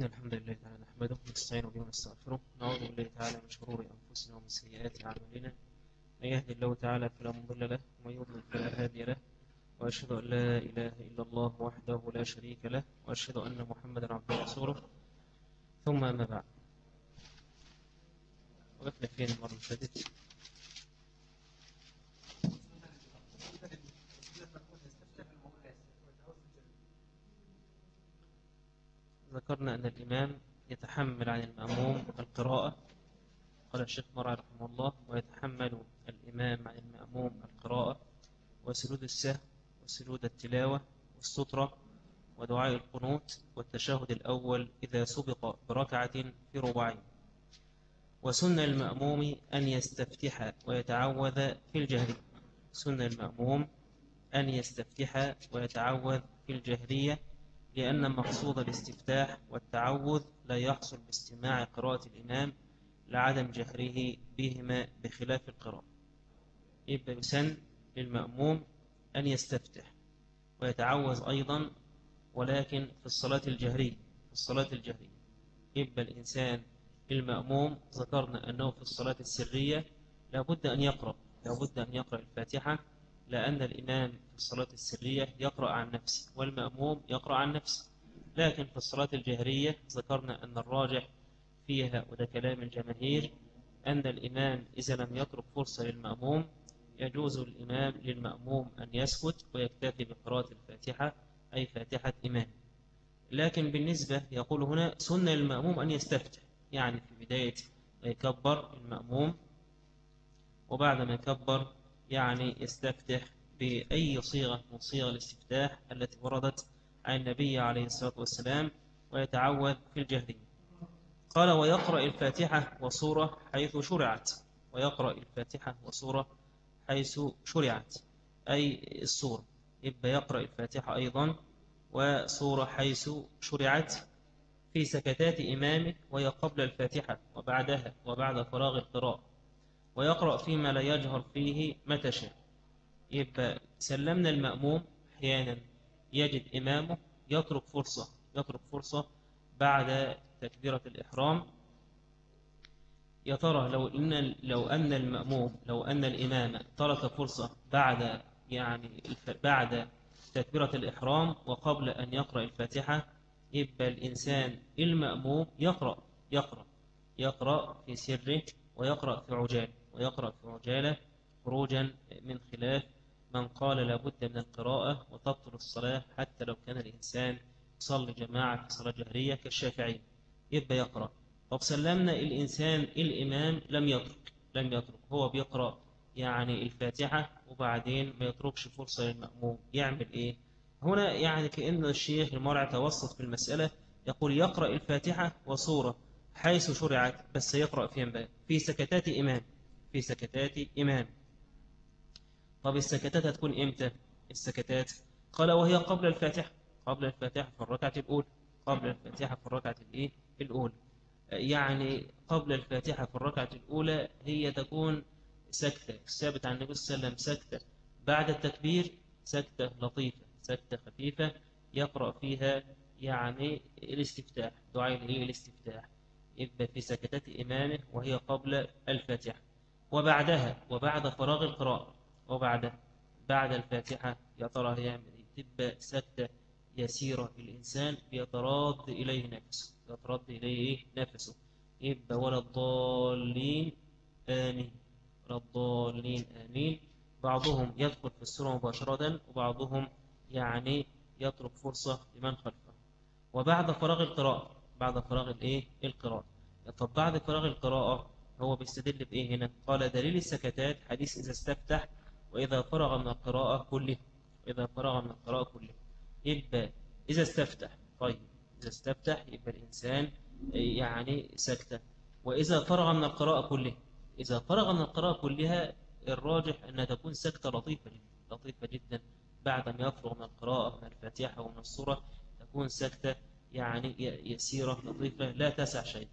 إن الحمد لله تعالى نحمده ونستعين به ونستغفره. نعوذ بالله تعالى من شرور أنفسنا ومن سيئات أعمالنا. من يهدي الله تعالى فلا مضل له ومن يضلل فلا هادي له. وأشهد أن لا إله إلا الله وحده لا شريك له وأشهد أن محمدا عبده ورسوله. ثم أما بعد. وقفنا فين المرة اللي فاتت. ذكرنا أن الإمام يتحمل عن المأموم القراءة. قال الشيخ مرعي رحمه الله ويتحمل الإمام عن المأموم القراءة وسجود السهو وسجود التلاوة والسطرة ودعاء القنوت والتشهد الأول إذا سبق بركعة في ربعين وسن المأموم أن يستفتح ويتعوذ في الجهر سن المأموم أن يستفتح ويتعوذ في الجهرية. لأن مقصود الاستفتاح والتعوذ لا يحصل باستماع قراءة الإمام لعدم جهره بهما بخلاف القراءة. يبقى يسن للمأموم أن يستفتح ويتعوذ أيضا ولكن في الصلاة الجهرية في الصلاة الجهرية. يبقى الإنسان المأموم ذكرنا أنه في الصلاة السرية لابد أن يقرأ لابد أن يقرأ الفاتحة لأن الإمام في الصلاة السرية يقرأ عن نفسه والمأموم يقرأ عن نفسه. لكن في الصلاة الجهرية ذكرنا أن الراجح فيها وده كلام الجماهير أن الإمام إذا لم يترك فرصة للمأموم يجوز الإمام للمأموم أن يسكت ويكتفي بقراءة الفاتحة أي فاتحة إمام لكن بالنسبة يقول هنا سنة للمأموم أن يستفتح يعني في بداية يكبر المأموم وبعد ما يكبر يعني يستفتح بأي صيغة من صيغ الاستفتاح التي وردت عن النبي عليه الصلاة والسلام ويتعوذ في الجهرية قال ويقرأ الفاتحة وصورة حيث شرعت. ويقرأ الفاتحة وصورة حيث شرعت أي الصورة يبقى يقرأ الفاتحة أيضا وصورة حيث شرعت في سكتات إمامه وهي قبل الفاتحة وبعدها وبعد فراغ القراءة. ويقرأ فيما لا يجهر فيه متى شاء. يبقى سلمنا المأموم أحيانا يجد إمامه يترك فرصة يترك فرصة بعد تكبيرة الإحرام. يا ترى لو أن لو أن المأموم لو أن الإمام ترك فرصة بعد يعني بعد تكبيرة الإحرام وقبل أن يقرأ الفاتحة يبقى الإنسان المأموم يقرأ يقرأ يقرأ في سره ويقرأ في عجال ويقرأ في عجالة خروجا من خلاف من قال لابد من القراءة وتبطل الصلاة حتى لو كان الإنسان يصلي جماعة في صلاة جهرية كالشافعي. يبقى يقرأ. طب سلمنا الإنسان الإمام لم يترك لم يترك. هو بيقرأ يعني الفاتحة وبعدين ما يتركش فرصة للمأموم. يعمل إيه؟ هنا يعني كأن الشيخ المرعى توسط في المسألة يقول يقرأ الفاتحة وصورة حيث شرعت بس يقرأ فين في سكتات إمام. في سكتات إمام طب السكتات هتكون إمتى؟ السكتات قال وهي قبل الفاتحة. قبل الفاتحة في الركعة الأولى. قبل الفاتحة في الركعة الإيه؟ الأولى. يعني قبل الفاتحة في الركعة الأولى هي تكون سكتة. ثابت عن النبي صلى الله عليه وسلم سكتة. بعد التكبير سكتة لطيفة. سكتة خفيفة يقرأ فيها يعني الاستفتاح. دعاء الاستفتاح. يبقى في سكتات إمامه وهي قبل الفاتحة. وبعدها وبعد فراغ القراءة وبعد بعد الفاتحة يا ترى هيعمل تبقى سكتة يسيرة الإنسان بيتراد إليه نفسه يترد إليه نفسه. يبقى ولا الضالين آمين. ولا الضالين آمين. بعضهم يدخل في السورة مباشرة وبعضهم يعني يترك فرصة لمن خلفه. وبعد فراغ القراءة بعد فراغ الإيه؟ القراءة. طب بعد فراغ القراءة هو بيستدل بإيه هنا؟ قال دليل السكتات حديث إذا استفتح وإذا فرغ من القراءة كله إذا فرغ من القراءة كله. يبقى إذا استفتح طيب إذا استفتح يبقى الإنسان يعني سكتة. وإذا فرغ من القراءة كله إذا فرغ من القراءة كلها الراجح أنها تكون سكتة لطيفة جدا لطيفة جدا. بعد ما يفرغ من القراءة من الفاتحة ومن الصورة تكون سكتة يعني يسيرة لطيفة لا تسع شيء.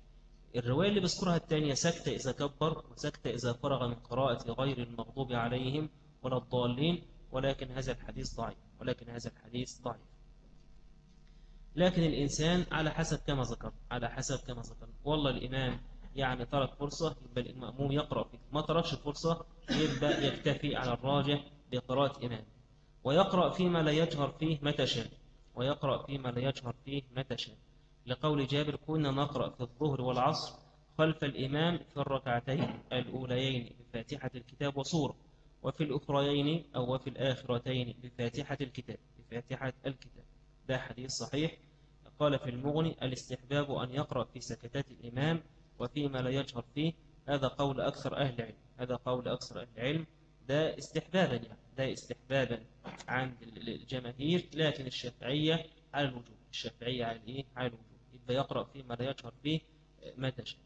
الرواية اللي بذكرها الثانية سكتة إذا كبر وسكتة إذا فرغ من قراءة غير المغضوب عليهم ولا الضالين ولكن هذا الحديث ضعيف ولكن هذا الحديث ضعيف. لكن الإنسان على حسب كما ذكر على حسب كما ذكر. والله الإمام يعني ترك فرصة يبقى المأموم يقرأ فيه ما تركش فرصة يبقى يكتفي على الراجح بقراءة إمام. ويقرأ فيما لا يجهر فيه متى شاء ويقرأ فيما لا يجهر فيه متى شاء. لقول جابر كنا نقرأ في الظهر والعصر خلف الإمام في الركعتين الأوليين بفاتحة الكتاب وصورة وفي الأخريين أو وفي الآخرتين بفاتحة الكتاب بفاتحة الكتاب. ده حديث صحيح. قال في المغني الاستحباب أن يقرأ في سكتات الإمام وفيما لا يجهر فيه هذا قول أكثر أهل العلم هذا قول أكثر أهل العلم. ده استحبابا يعني ده استحبابا عند الجماهير لكن الشافعية على الوجوب الشافعية على الإيه؟ على الوجوب. يبقى يقرأ فيما لا يجهر فيه ما تشاء.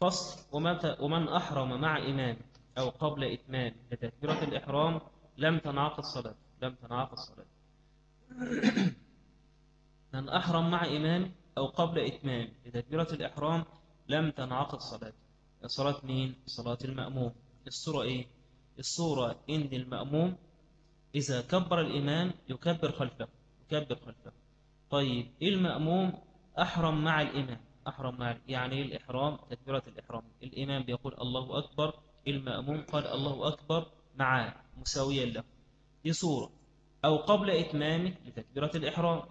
فصل ومن أحرم مع إمام أو قبل إتمام لتكبيرة الإحرام لم تنعقد الصلاة لم تنعقد الصلاة من أحرم مع إمام أو قبل إتمام لتكبيرة الإحرام لم تنعقد صلاة صلاة مين؟ صلاة المأموم. الصورة إيه؟ الصورة إن المأموم. إذا كبر الإمام يكبر خلفه يكبر خلفه. طيب المأموم؟ أحرم مع الإمام. أحرم مع يعني إيه الإحرام تكبيرة الإحرام. الإمام بيقول الله أكبر المأموم قال الله أكبر معاه مساويا له. دي صورة. أو قبل إتمامه لتكبيرة الإحرام.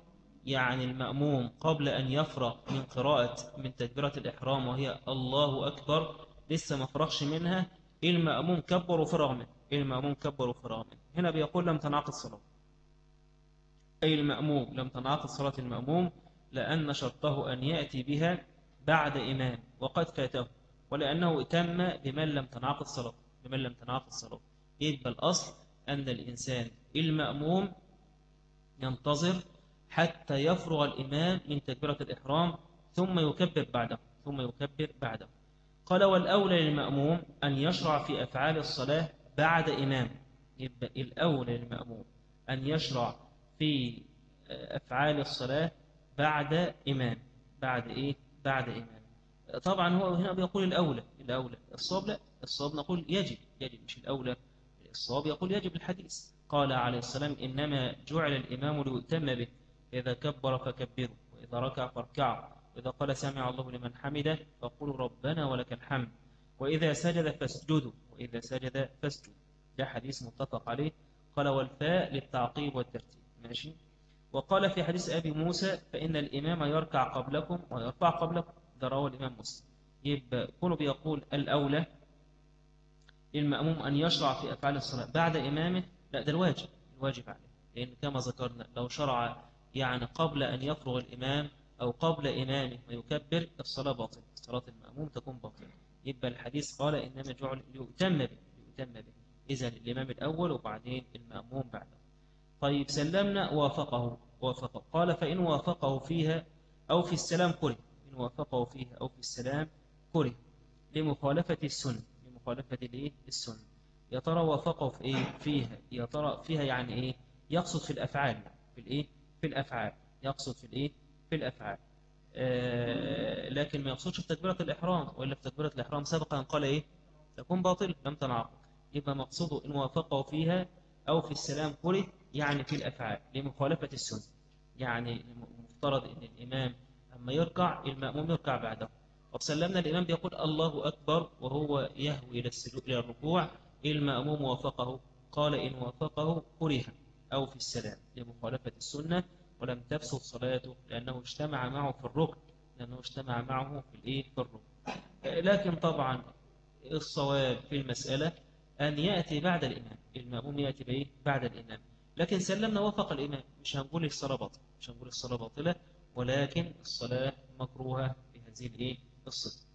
يعني المأموم قبل أن يفرغ من قراءة من تكبيرة الإحرام وهي الله أكبر لسه ما فرغش منها المأموم كبر وفرغ منه المأموم كبر وفرغ منه هنا بيقول لم تنعقد الصلاة أي المأموم لم تنعقد صلاة المأموم لأن شرطه أن يأتي بها بعد إمام وقد فاته ولأنه تم بمن لم تنعقد صلاة بمن لم تنعقد صلاة يبقى الأصل؟ أن الإنسان المأموم ينتظر حتى يفرغ الإمام من تكبيرة الإحرام ثم يكبر بعده ثم يكبر بعده. قال والأولى للمأموم أن يشرع في أفعال الصلاة بعد إمام يبقى الأولى للمأموم أن يشرع في أفعال الصلاة بعد إمام بعد إيه؟ بعد إمام طبعا هو هنا بيقول الأولى الأولى. الصواب لا. الصواب نقول يجب يجب. مش الأولى. الصواب يقول يجب الحديث. قال عليه السلام إنما جعل الإمام ليؤتم به. إذا كبر فكبروا وإذا ركع فاركعوا وإذا قال سمع الله لمن حمده فقولوا ربنا ولك الحمد. وإذا سجد فاسجدوا. وإذا سجد فاسجدوا. ده حديث متفق عليه. قال والفاء للتعقيب والترتيب. ماشي؟ وقال في حديث أبي موسى فإن الإمام يركع قبلكم ويرفع قبلكم. ده رواه الإمام مسلم. يبقى كونه بيقول الأولى للمأموم أن يشرع في أفعال الصلاة. بعد إمامه لا ده الواجب الواجب عليه. لأن كما ذكرنا لو شرع يعني قبل أن يفرغ الإمام أو قبل إمامه ويكبر الصلاة باطلة. صلاة المأموم تكون باطلة. يبقى الحديث قال إنما جعل ليؤتم به ليؤتم به. إذا الإمام الأول وبعدين المأموم بعده طيب سلمنا وافقه وافقه. قال فإن وافقه فيها أو في السلام كره. إن وافقه فيها أو في السلام كره. لمخالفة السنة. لمخالفة الإيه السنة يا ترى وافقه في إيه؟ فيها. يا ترى فيها يعني إيه؟ يقصد في الأفعال. في الإيه؟ في الأفعال. يقصد في الإيه؟ في الأفعال. آه لكن ما يقصدش في تكبيرة الإحرام وإلا في تكبيرة الإحرام سبقا قال إيه؟ تكون باطل لم تنعقد. يبقى مقصوده إن وافقه فيها أو في السلام كره يعني في الأفعال لمخالفة السنة. يعني المفترض أن الإمام أما يركع المأموم يركع بعده. وسلمنا الإمام بيقول الله أكبر وهو يهوي إلى إلى الركوع. المأموم وافقه قال إن وافقه كره أو في السلام لمخالفة السنة ولم تفسد صلاته لأنه اجتمع معه في الركن لأنه اجتمع معه في الإيه؟ في الركن. لكن طبعا الصواب في المسألة أن يأتي بعد الإمام. المأموم يأتي بإيه؟ بعد الإمام. لكن سلمنا وافق الإمام مش هنقول الصلاة باطلة مش هنقول الصلاة باطلة ولكن الصلاة مكروهة في هذه الإيه؟ الصفة.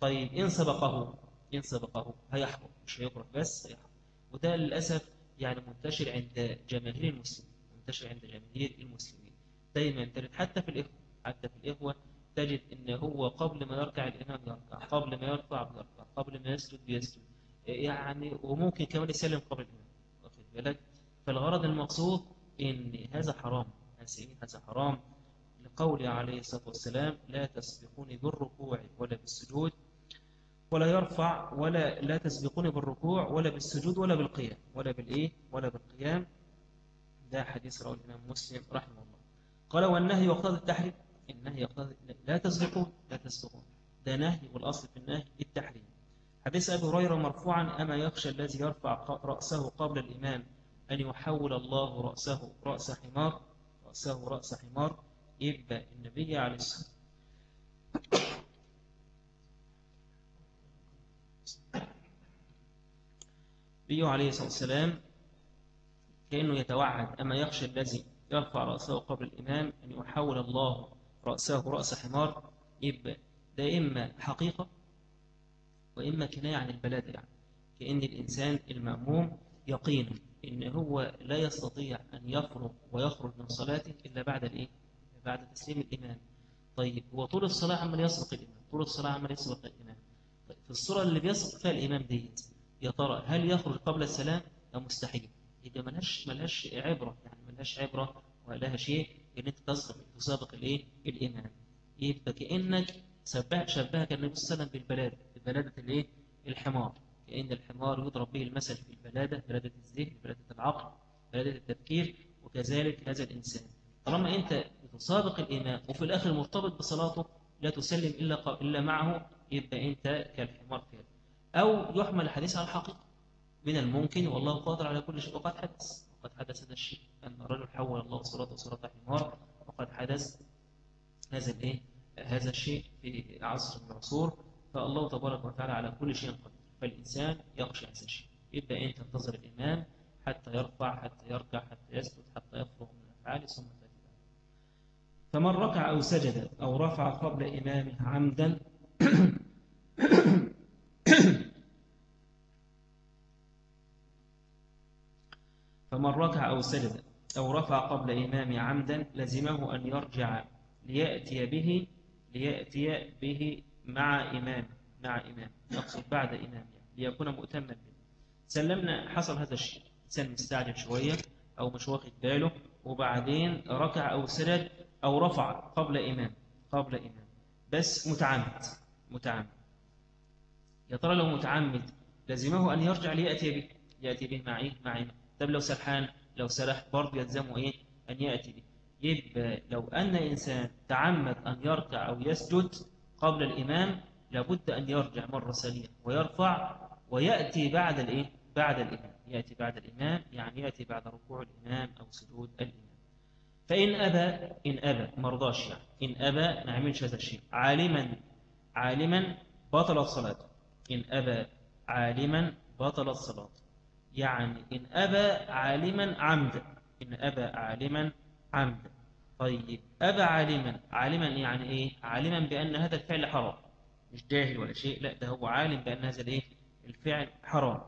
طيب إن سبقه إن سبقه هيحكم مش هيقرأ بس هيحكم. وده للأسف يعني منتشر عند جماهير المسلمين منتشر عند جماهير المسلمين. دايما تجد حتى في الإخوة حتى في الإخوة تجد إن هو قبل ما يركع الإمام يركع قبل ما يرفع بيرفع قبل ما يسجد بيسجد. يعني وممكن كمان يسلم قبل الإمام واخد بالك؟ فالغرض المقصود إن هذا حرام هذا حرام. لقوله عليه الصلاة والسلام لا تسبقوني بالركوع ولا بالسجود ولا يرفع ولا لا تسبقوني بالركوع ولا بالسجود ولا بالقيام. ولا بالإيه؟ ولا بالقيام. ده حديث رواه الإمام مسلم رحمه الله. قال والنهي يقتضي التحريم. النهي يقتضي لا تسبقون لا تسبقون. ده نهي والأصل في النهي التحريم. حديث أبي هريرة مرفوعا أما يخشى الذي يرفع رأسه قبل الإمام أن يحول الله رأسه رأس حمار رأسه رأس حمار يبقى النبي عليه الصلاة النبي عليه الصلاة والسلام كأنه يتوعد أما يخشى الذي يرفع رأسه قبل الإمام أن يحول الله رأسه رأس حمار يبقى ده إما حقيقة وإما كناية عن البلاد يعني كأن الإنسان المأموم يقين إن هو لا يستطيع أن يفرغ ويخرج من صلاته إلا بعد الإيه؟ بعد تسليم الإمام. طيب هو طول الصلاة عمال يسبق الإمام طول الصلاة عمال يسبق الإمام. طيب في الصورة اللي بيسبق فيها الإمام ديت يا ترى هل يخرج قبل السلام؟ أو مستحيل. يبقى ملهاش ملهاش عبرة يعني ملهاش عبرة ولها شيء إن أنت تسبق تسابق الإيه؟ الإمام. يبقى كأنك شبه شبهك النبي صلى الله عليه وسلم بالبلادة بلادة الإيه؟ الحمار. كأن الحمار يضرب به المثل في البلادة بلادة الذهن بلادة العقل بلادة التفكير وكذلك هذا الإنسان. طالما أنت تسابق الإمام وفي الآخر مرتبط بصلاته لا تسلم إلا إلا معه يبقى أنت كالحمار كده أو يحمل الحديث على الحقيقة. من الممكن والله قادر على كل شيء. وقد حدث وقد حدث هذا الشيء أن الرجل حول الله صلاته صلاة حمار وقد حدث هذا الإيه هذا الشيء في عصر من العصور. فالله تبارك وتعالى على كل شيء قدير. فالإنسان يخشى هذا الشيء يبدأ أن تنتظر الإمام حتى يرفع حتى يركع حتى يسجد حتى يفرغ من الأفعال ثم تجد فمن ركع أو سجد أو رفع قبل إمامه عمدا فمن ركع أو سجد أو رفع قبل إمامه عمدا لزمه أن يرجع ليأتي به ليأتي به مع إمام مع إمام نقصد بعد إمام ليكون مؤتما به سلمنا حصل هذا الشيء. إنسان مستعجل شوية أو مش واخد باله وبعدين ركع أو سجد أو رفع قبل إمام قبل إمام. بس متعمد متعمد. يا ترى لو متعمد لزمه أن يرجع ليأتي به يأتي به مع إيه مع إمام طب لو سرحان لو سرح برضه يلزمه إيه؟ أن يأتي به. يبقى لو أن إنسان تعمد أن يركع أو يسجد قبل الإمام لابد أن يرجع مرة ثانية ويرفع ويأتي بعد الإيه؟ بعد الإمام يأتي بعد الإمام يعني يأتي بعد ركوع الإمام أو سجود الإمام فإن أبى إن أبى مرضاش يعني. إن أبى ما عملش هذا الشيء. عالما عالما بطلت صلاته. إن أبى عالما بطلت صلاته. يعني إن أبى عالما عمدا. إن أبى عالما عمدا. طيب أبى عالما عالما يعني إيه؟ عالما بأن هذا الفعل حرام. مش جاهل ولا شيء لا ده هو عالم بأن هذا الإيه؟ الفعل حرام.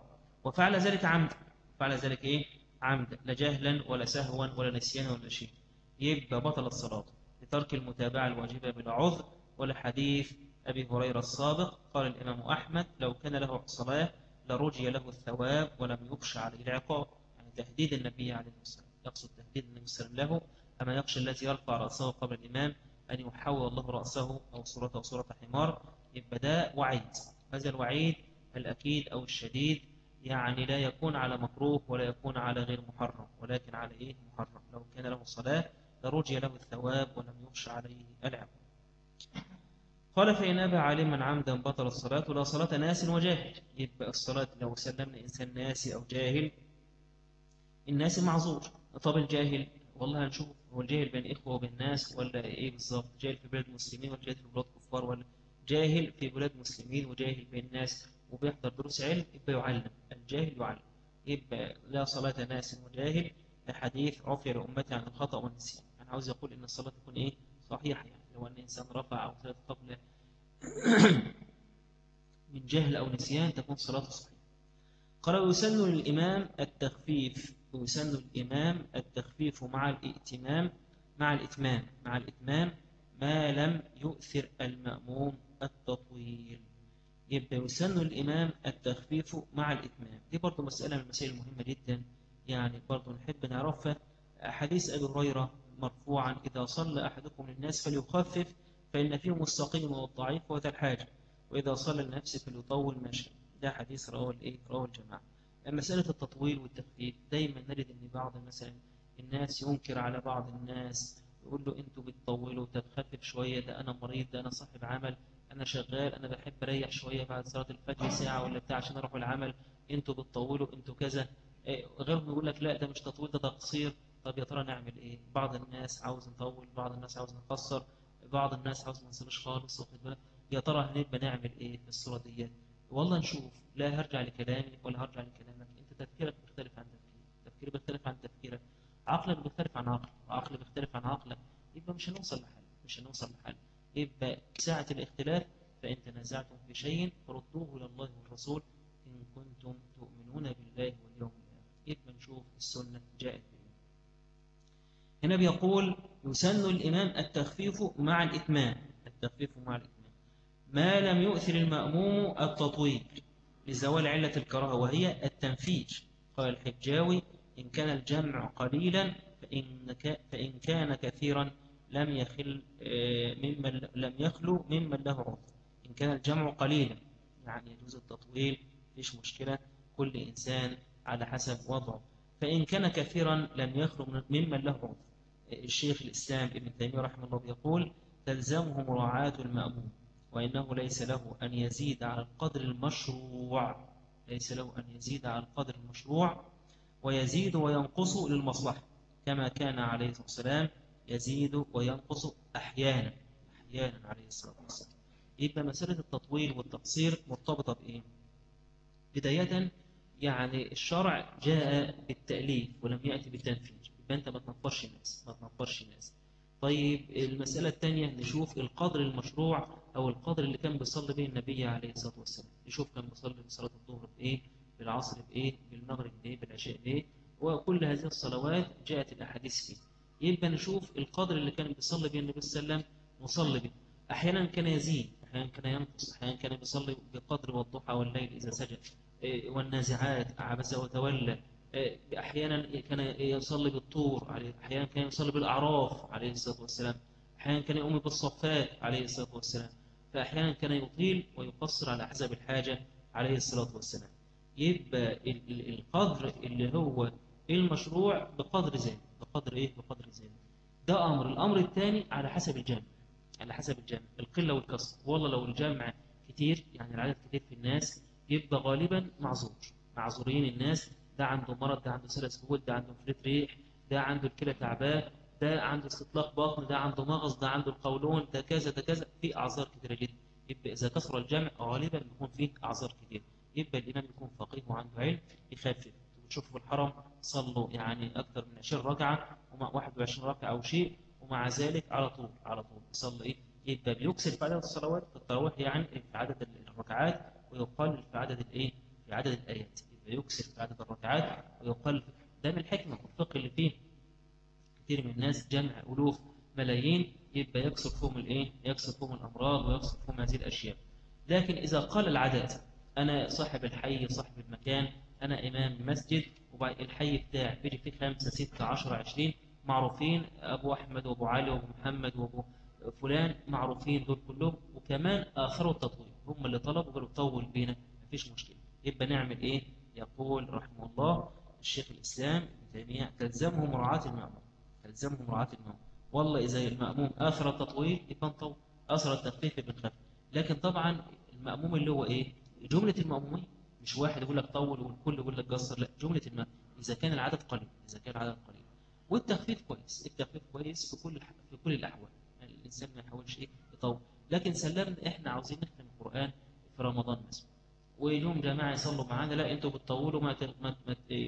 وفعل ذلك عمدا فعل ذلك إيه؟ عمدا لا جهلا ولا سهوا ولا نسيانا ولا شيء. يبقى بطلت صلاته لترك المتابعة الواجبة بلا عذر ولا حديث أبي هريرة السابق. قال الإمام أحمد لو كان له صلاة لرجي له الثواب ولم يخش عليه العقاب. يعني تهديد النبي عليه الصلاة يقصد تهديد النبي صلى الله عليه وسلم له أما يخشى الذي يرفع رأسه قبل الإمام أن يحول الله رأسه أو صورته صورة حمار. يبقى ده وعيد. هذا الوعيد الأكيد أو الشديد يعني لا يكون على مكروه ولا يكون على غير محرم ولكن على إيه؟ محرم. لو كان له صلاة لرجي له الثواب ولم يخش عليه العقاب قال فإن أبى عالما عمدا بطل الصلاة لا صلاة ناس وجاهل. يبقى الصلاة لو سلمنا إنسان ناسي أو جاهل الناس معذور. طب الجاهل؟ والله هنشوف هو الجاهل بين إخوة وبين ناس ولا إيه بالظبط؟ جاهل في بلاد مسلمين ولا جاهل في بلاد كفار ولا جاهل في بلاد مسلمين وجاهل بين ناس وبيحضر دروس علم يبقى يعلم. الجاهل يعلم. يبقى لا صلاة ناس وجاهل. حديث عفي لأمتي عن الخطأ والنسيان. أنا عاوز أقول إن الصلاة تكون إيه؟ صحيحة يعني. لو أن إنسان رفع أو ثلاث قبل من جهل أو نسيان تكون صلاته صحيحة. قال ويسن للإمام التخفيف. ويسن للإمام التخفيف مع الائتمام مع الإتمام مع الإتمام ما لم يؤثر المأموم. التطويل. يبقى يسن الإمام التخفيف مع الإتمام. دي برضو مسألة من المسائل المهمة جدا. يعني برضو نحب نعرفها. حديث أبي هريرة مرفوعا إذا صلى أحدكم للناس فليخفف فإن فيهم السقيم والضعيف وذا الحاجة. وإذا صلى النفس فليطول ماشي ده حديث رواه الإيه رواه الجماعة. مسألة التطويل والتخفيف. دايما نجد أن بعض مثلا الناس ينكر على بعض الناس تقول له أنتوا بتطولوا تخفف شوية ده أنا مريض ده أنا صاحب عمل. أنا شغال أنا بحب أريح شوية بعد صلاة الفجر ساعة ولا بتاع عشان أروح العمل أنتوا بتطولوا أنتوا كذا. إيه، غيرهم يقول لك لا ده مش تطويل ده تقصير. طب يا ترى نعمل إيه؟ بعض الناس عاوز نطول بعض الناس عاوز نقصر بعض الناس عاوز ما نصليش خالص واخد بالك؟ يا ترى هنبقى نعمل إيه في الصورة ديت؟ والله نشوف. لا هرجع لكلامي ولا هرجع لكلامك. أنت تفكيرك مختلف عن تفكيري تفكيري بيختلف عن تفكيرك. عقلك بيختلف عن عقلك. وعقلي بيختلف عن عقلك. يبقى مش هنوصل لحل مش هنوصل لحل. يبقى ساعة الاختلاف فإن تنازعتم في شيء فردوه الله والرسول إن كنتم تؤمنون بالله واليوم الآخر. يبقى نشوف السنة جاءت بإيه هنا بيقول يسن الإمام التخفيف مع الإتمام. التخفيف مع الإتمام. ما لم يؤثر المأموم التطويل لزوال علة الكراهة وهي التنفيذ. قال الحجاوي إن كان الجمع قليلا فإن, فإن كان كثيرا لم يخل آه، ممن لم يخلو ممن له عذر إن كان الجمع قليلا يعني يجوز التطويل فيش مشكلة كل إنسان على حسب وضعه. فإن كان كثيرا لم يخلو ممن له عذر الشيخ الإسلام ابن تيمية رحمه الله يقول تلزمه مراعاة المأموم وإنه ليس له أن يزيد على القدر المشروع. ليس له أن يزيد على القدر المشروع ويزيد وينقص للمصلحة كما كان عليه الصلاة والسلام يزيد وينقص أحيانا أحيانا عليه الصلاة والسلام. يبقى مسألة التطويل والتقصير مرتبطة بإيه؟ بداية يعني الشرع جاء بالتأليف ولم يأتي بالتنفيذ. يبقى أنت ما تنفرش الناس ما تنفرش الناس. طيب المسألة الثانية نشوف القدر المشروع أو القدر اللي كان بيصلي به النبي عليه الصلاة والسلام. نشوف كان بيصلي بصلاة الظهر بإيه؟ بالعصر بإيه؟ بالمغرب بإيه؟ بالعشاء بإيه؟ وكل هذه الصلوات جاءت الأحاديث فيه. يبقى نشوف القدر اللي كان بيصلي به النبي صلى الله عليه وسلم نصلي به أحيانا كان يزيد أحيانا كان ينقص أحيانا كان بيصلي بقدر والضحى والليل إذا سجد. إيه، والنازعات عبس وتولى. إيه، أحيانا كان يصلي بالطور أحيانا كان يصلي بالأعراف عليه الصلاة والسلام. أحيانا كان يقوم بالصفات عليه الصلاة والسلام. فأحيانا كان يطيل ويقصر على حسب الحاجة عليه الصلاة والسلام. يبقى القدر اللي هو المشروع بقدر ذلك بقدر إيه؟ بقدر ذلك ده أمر. الأمر الثاني على حسب الجمع على حسب الجمع القلة والكسر والله لو الجمع كتير يعني العدد كتير في الناس يبقى غالبا معذور. معذورين الناس. ده عنده مرض ده عنده سلس بود ده عنده فلت ريح ده عنده الكلى تعبان ده عنده استطلاق بطن ده عنده مغص ده عنده القولون ده كذا ده كذا. في أعذار كثيرة جدا. يبقى إذا كثر الجمع غالبا بيكون فيه أعذار كثير يبقى الإمام يكون فقيه وعنده علم يخفف. تشوفوا في الحرم صلوا يعني أكثر من 20 ركعة ومع 21 ركعة أو شيء ومع ذلك على طول على طول. يصلي إيه؟ يبقى بيكسر في عدد الصلوات التراويح يعني في عدد الركعات ويقلل في عدد الإيه في عدد الآيات. يبقى يكسر في عدد الركعات ويقلل ده من الحكمة والفقه اللي فيه كثير من الناس جمع ألوف ملايين يبقى يكسر فيهم الإيه يكسر فيهم الأمراض ويكسر فيهم هذه الأشياء. لكن إذا قال العدد أنا صاحب الحي صاحب المكان أنا إمام مسجد الحي بتاعي بيجي فيه خمسة ستة عشرة عشرين معروفين أبو أحمد وأبو علي وأبو محمد وأبو فلان معروفين دول كلهم وكمان آخروا التطويل. هم اللي طلبوا قالوا طول بينا مفيش مشكلة. يبقى نعمل إيه؟ يقول رحمه الله الشيخ الإسلام ابن تيمية تلزمه مراعاة المأمون تلزمه مراعاة المأمون والله إذا المأموم آخر التطويل يبقى نطول. آخر التخفيف بنخفف لكن طبعا المأموم اللي هو إيه؟ جملة المأمومين. مش واحد يقول لك طول والكل يقول لك قصر لا جملة المأموم إذا كان العدد قليل إذا كان العدد قليل. والتخفيف كويس التخفيف كويس في كل في كل الأحوال. يعني الإنسان ما يحاولش إيه يطول. لكن سلمنا إحنا عاوزين نختم القرآن في رمضان مثلا ويوم جماعة يصلوا معانا لا أنتوا بتطولوا ما ما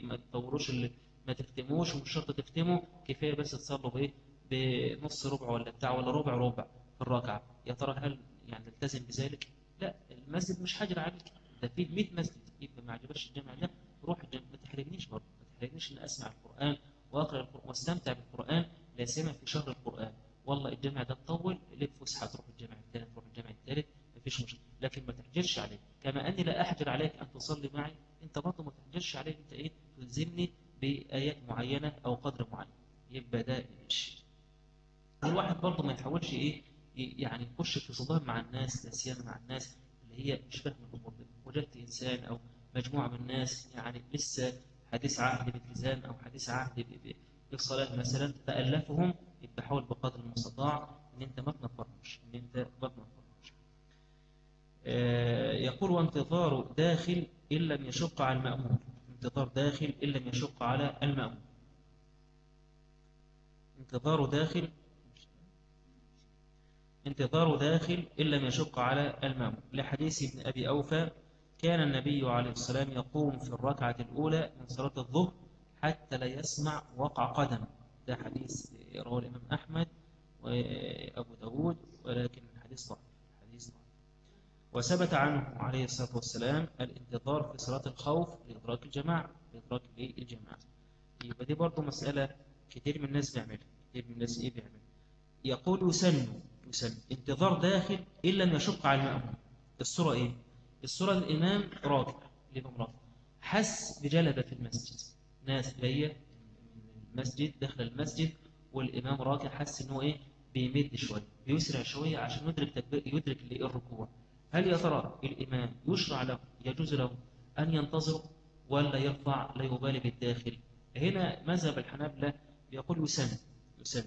ما تطولوش اللي ما تختموش ومش شرط تختموا كفاية بس تصلوا بإيه؟ بنص ربع ولا بتاع ولا ربع ربع في الركعة. يا ترى هل يعني نلتزم بذلك؟ لا المسجد مش حجر عليك ده في 100 مسجد. يبقى ما عجبكش الجامع ده روح ما تحرجنيش برضه. ما تحرجنيش ان أسمع القرآن وأقرأ القرآن وأستمتع بالقرآن لا سيما في شهر القرآن. والله الجامع ده تطول لك فسحة تروح الجامع الثاني تروح الجامع الثالث؟ فيش مشكلة. لكن ما تحجرش عليك كما أني لا أحجر عليك أن تصلي معي أنت برضه ما تحجرش عليك. أنت إيه؟ تلزمني بآيات معينة أو قدر معين. يبقى ده الشيء. الواحد برضه ما يحاولش إيه؟ يعني يخش في صدام مع الناس لا سيما مع الناس اللي هي مش فاهمة الأمور دي وجدت إنسان أو من الناس يعني لسه حديث عهد بالالتزام أو حديث عهد بالصلاة مثلا فألفهم يبقى حاول بقدر المستطاع إن أنت ما تنفرش إن أنت ما تنفرش آه، يقول وانتظار داخل إن لم يشق على المأمون. انتظار داخل إن لم يشق على المأمون. انتظار داخل انتظار داخل إن لم يشق على المأمون. لحديث ابن أبي أوفى كان النبي عليه السلام يقوم في الركعة الأولى من صلاة الظهر حتى لا يسمع وقع قدم. ده حديث رواه الإمام أحمد وأبو داود ولكن الحديث ضعيف حديث ضعيف. وثبت عنه عليه الصلاة والسلام الانتظار في صلاة الخوف لإدراك الجماعة لإدراك الجماعة يبقى دي برضه مسألة كتير من الناس بيعملها كتير من الناس إيه بيعملها. يقول يسن يسن انتظار داخل إن لم يشق على المأمون. الصورة إيه؟ الصورة الإمام راكع الإمام راكع حس بجلبة في المسجد. ناس جاية من المسجد داخل المسجد والإمام راكع حس إنه إيه؟ بيمد شوية بيسرع شوية عشان يدرك يدرك الركوع. هل يا ترى الإمام يشرع له يجوز له أن ينتظر ولا يرفع لا يبالي بالداخل؟ هنا مذهب الحنابلة يقول يسن يسن.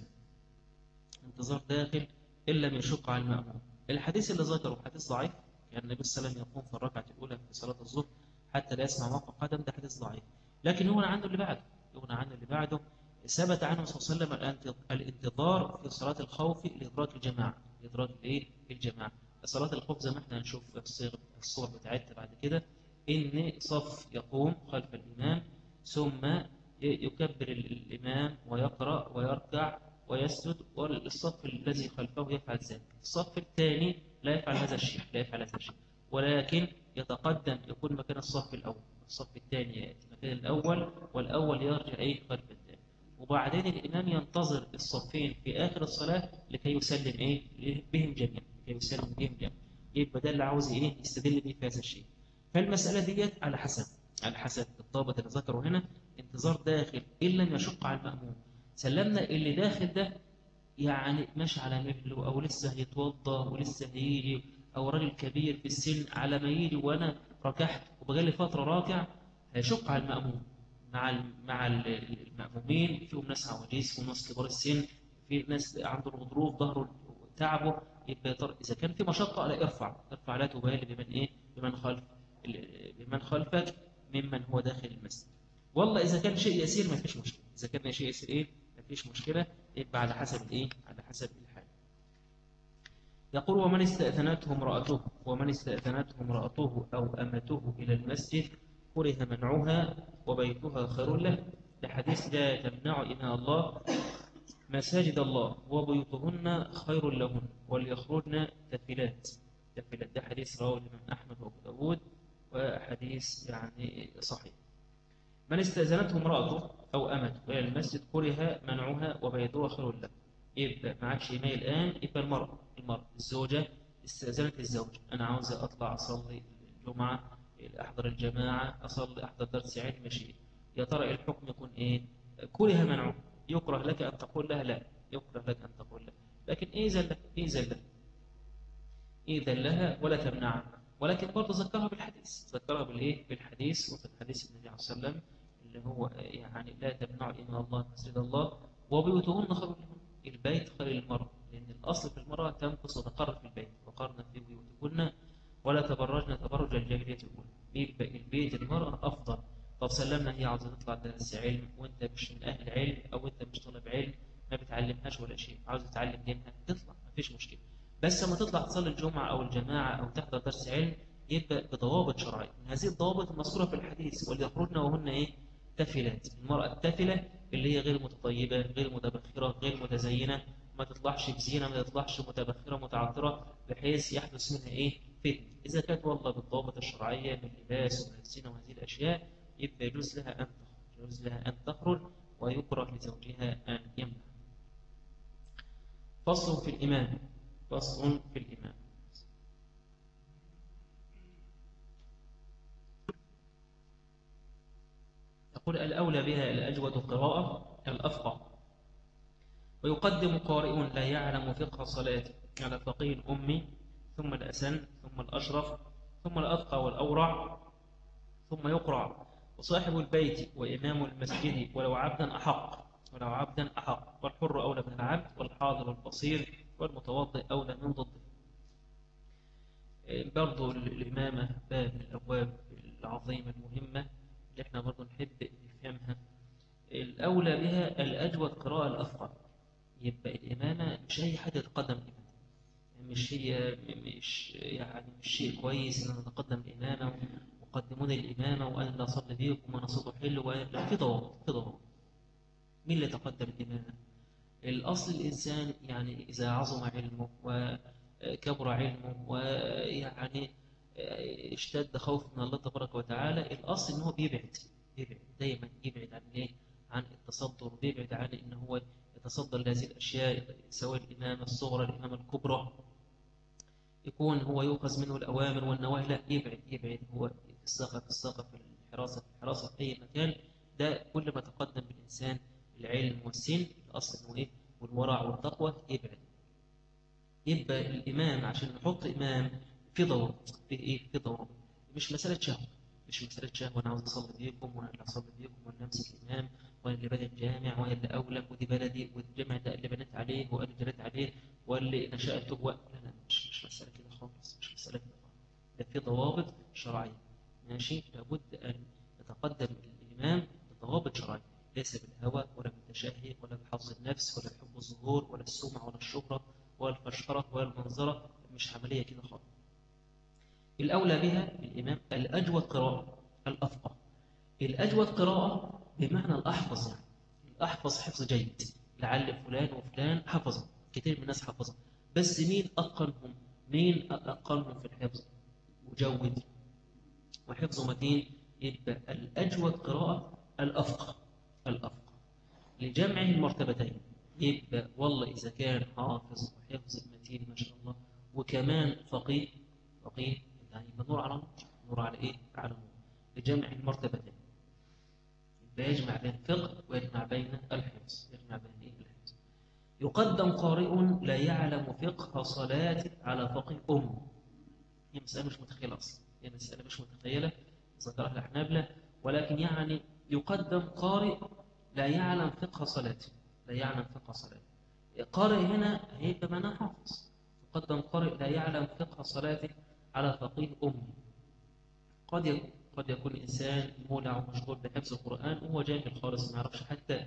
انتظار داخل إن لم يشق على المأمون. الحديث اللي ذكره حديث ضعيف. يعني النبي صلى الله عليه وسلم يقوم في الركعة الأولى في صلاة الظهر حتى لا يسمع موقع قدم ده حديث ضعيف. لكن يغنى عنه اللي بعده يغنى عنه اللي بعده. ثبت عنه صلى الله عليه وسلم الانتظار في صلاة الخوف لإدراك الجماعة. لإدراك الإيه الجماعة. صلاة الخوف زي ما إحنا هنشوف في الصور بتاعتها بعد كده. إن صف يقوم خلف الإمام ثم يكبر الإمام ويقرأ ويركع ويسجد والصف الذي خلفه يفعل ذلك. الصف الثاني لا يفعل هذا الشيء لا يفعل هذا الشيء. ولكن يتقدم يكون مكان الصف الأول الصف الثاني يأتي مكان الأول والأول يرجع أي خلف الثاني. وبعدين الإمام ينتظر الصفين في آخر الصلاة لكي يسلم إيه؟ بهم جميعا لكي يسلم بهم جميعا. يبقى ده اللي عاوز إيه؟ يستدل به في هذا الشيء. فالمسألة ديت على حسب على حسب الضابط اللي ذكره هنا انتظار داخل إن لم يشق على المأموم سلمنا اللي داخل ده يعني ماشي على مهله أو لسه هيتوضى ولسه هيجي أو راجل كبير في السن على ما يجي وأنا ركحت وبقالي فترة راكع هيشق على المأموم. مع مع المأمومين فيهم ناس عواجيز فيهم ناس كبار السن في ناس عنده الغضروف ظهره تعبه يبقى إذا كان في مشقة لا ارفع. ارفع لا تبالي بمن إيه؟ بمن خلف بمن خلفك ممن هو داخل المسجد. والله إذا كان شيء يسير ما فيش مشكلة. إذا كان شيء يسير إيه؟ ما فيش مشكلة. يبقى على حسب الإيه على حسب الحال. يقول ومن استأذنته امرأته ومن استأذنته امرأته أو أمته إلى المسجد كره منعها وبيتها خير له. لحديث لا تمنع إماء الله. مساجد الله وبيوتهن خير لهن وليخرجن تفلات تفلات ده حديث رواه الإمام أحمد وأبو داود وحديث يعني صحيح. من استأذنته امرأته أو أمته إلى المسجد كره منعها وبيتها خير له. يبقى ما عادش يميل الآن؟ يبقى المرأة المرأة الزوجة استأذنت الزوج أنا عاوز أطلع أصلي الجمعة أحضر الجماعة. أصلي أحضر درس علم ماشي يا ترى الحكم يكون إيه؟ كره منعه. يكره لك أن تقول لها لا. يكره لك أن تقول لها لكن إذا لها إذا لها إذا لها ولا تمنعها. ولكن برضه ذكرها بالحديث. ذكرها بالإيه؟ بالحديث. وفي الحديث النبي عليه الصلاة والسلام اللي هو يعني لا تمنعوا إمام الله مسجد الله وبيوتهن خير لهم البيت خير للمرأة لأن الأصل في المرأة تمكث وتقرر في البيت وقرن في بيوتكن ولا تبرجن تبرج الجاهلية الأولى. البيت المرأة أفضل. طب سلمنا هي عاوزة تطلع درس علم وأنت مش من أهل علم أو أنت مش طالب علم ما بتعلمهاش ولا شيء عاوزة تتعلم دينها تطلع ما فيش مشكلة. بس لما تطلع تصلي الجمعة أو الجماعة أو تحضر درس علم يبقى بضوابط شرعية. من هذه الضوابط المذكورة في الحديث وليخرجن وهن إيه؟ تفلات المرأة التفلة اللي هي غير متطيبة غير متبخرة غير متزينة ما تطلعش بزينة ما تطلعش متبخرة متعطرة بحيث يحدث منها إيه؟ فتن إذا كانت والله بالضوابط الشرعية من اللباس ومن الزينة وهذه الأشياء يبقى يجوز لها أن تخرج يجوز لها أن تخرج ويكره لزوجها أن يمنع. فصل في الإمام فصل في الإمام. يقول الأولى بها الأجود قراءة الأفقه. ويقدم قارئ لا يعلم فقه الصلاة على فقيه الأم ثم الأسن ثم الأشرف ثم الأتقى والأورع ثم يقرع وصاحب البيت وإمام المسجد ولو عبدا أحق. ولو عبدا أحق. والحر أولى من العبد والبصير والمتوضئ أولى من ضده. برضو الإمامة باب الأبواب العظيمة المهمة. إحنا برضو نحب نفهمها. الأولى بها الأجود قراءة الأفقه يبقى الإمامة مش أي حد يتقدم الإمامة مش هي مش يعني مش شيء كويس إن نتقدم الإمامة وقدمون الإمامة وأنا لا أصلي بيكم وأنا صوته حلو وأنا في ضوابط في ضوابط. مين اللي يتقدم الإمامة؟ الأصل الإنسان يعني إذا عظم علمه وكبر علمه ويعني اشتد خوف من الله تبارك وتعالى. الأصل إن هو بيبعد بيبعد. دايما يبعد عن إيه؟ عن التصدر بيبعد عن إن هو يتصدر لهذه الأشياء سواء الإمامة الصغرى الإمامة الكبرى. يكون هو يؤخذ منه الأوامر والنواهي. لا يبعد يبعد. هو في الساقة في في الحراسة في الحراسة في أي مكان. ده كل ما تقدم بالإنسان العلم والسن الأصل إنه إيه؟ والورع والتقوى يبعد. يبقى الإمام عشان نحط إمام في ضوابط في إيه في ضوابط مش مسألة شهوة مش مسألة شهوة أنا عاوز أصلي بيكم وأنا اللي أصلي بيكم وأنا أمسك الإمام وأنا اللي بني الجامع وأنا اللي أولى ودي بلدي والجامع ده اللي بنيت عليه وأنا اللي جريت عليه واللي نشأت لا لا مش مش مسألة كده خالص مش مسألة كده خالص. ده في ضوابط شرعية ماشي؟ لابد أن يتقدم الإمام بضوابط شرعية. ليس بالهوى ولا بالتشهي ولا بحظ النفس ولا بحب الظهور ولا السمعة ولا الشهرة ولا الفشخرة ولا المنظرة مش عملية كده خالص. الأولى بها الإمام الأجود قراءة الأفقه. الأجود قراءة بمعنى الأحفظ يعني الأحفظ حفظ جيد. لعل فلان وفلان حفظ كثير من الناس حفظ بس مين أتقنهم مين أتقنهم في الحفظ؟ مجود. وحفظ متين يبقى الأجود قراءة الأفقه. الأفقه. لجمع المرتبتين. يبقى والله إذا كان حافظ وحفظ متين ما شاء الله وكمان فقيه فقيه يعني يبقى نور على نور نور على إيه؟ على نور. لجمع المرتبتين يبقى يجمع بين الفقه ويجمع بين الحفظ. يجمع بين إيه؟ الحفظ. يقدم قارئ لا يعلم فقه صلاة على فقه أم. هي مسألة مش متخيلة أصلا. هي مسألة مش متخيلة. ذكرها الأحنابلة. ولكن يعني يقدم قارئ لا يعلم فقه صلاته لا يعلم فقه صلاته قارئ هنا هيبقى معناه حافظ. يقدم قارئ لا يعلم فقه صلاته على فقيه أمي. قد قد يكون إنسان مولع ومشغول بحفظ القرآن وهو جاهل خالص ما يعرفش حتى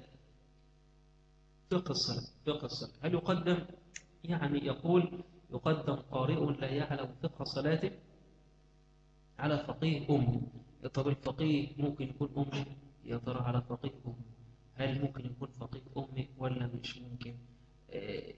فقه الصلاة فقه الصلاة هل يقدم؟ يعني يقول يقدم قارئ لا يعلم فقه صلاته على فقيه أمي. طب الفقيه ممكن يكون أمي؟ يا ترى على فقيه أمي. هل ممكن يكون فقيه أمي ولا مش ممكن؟ آه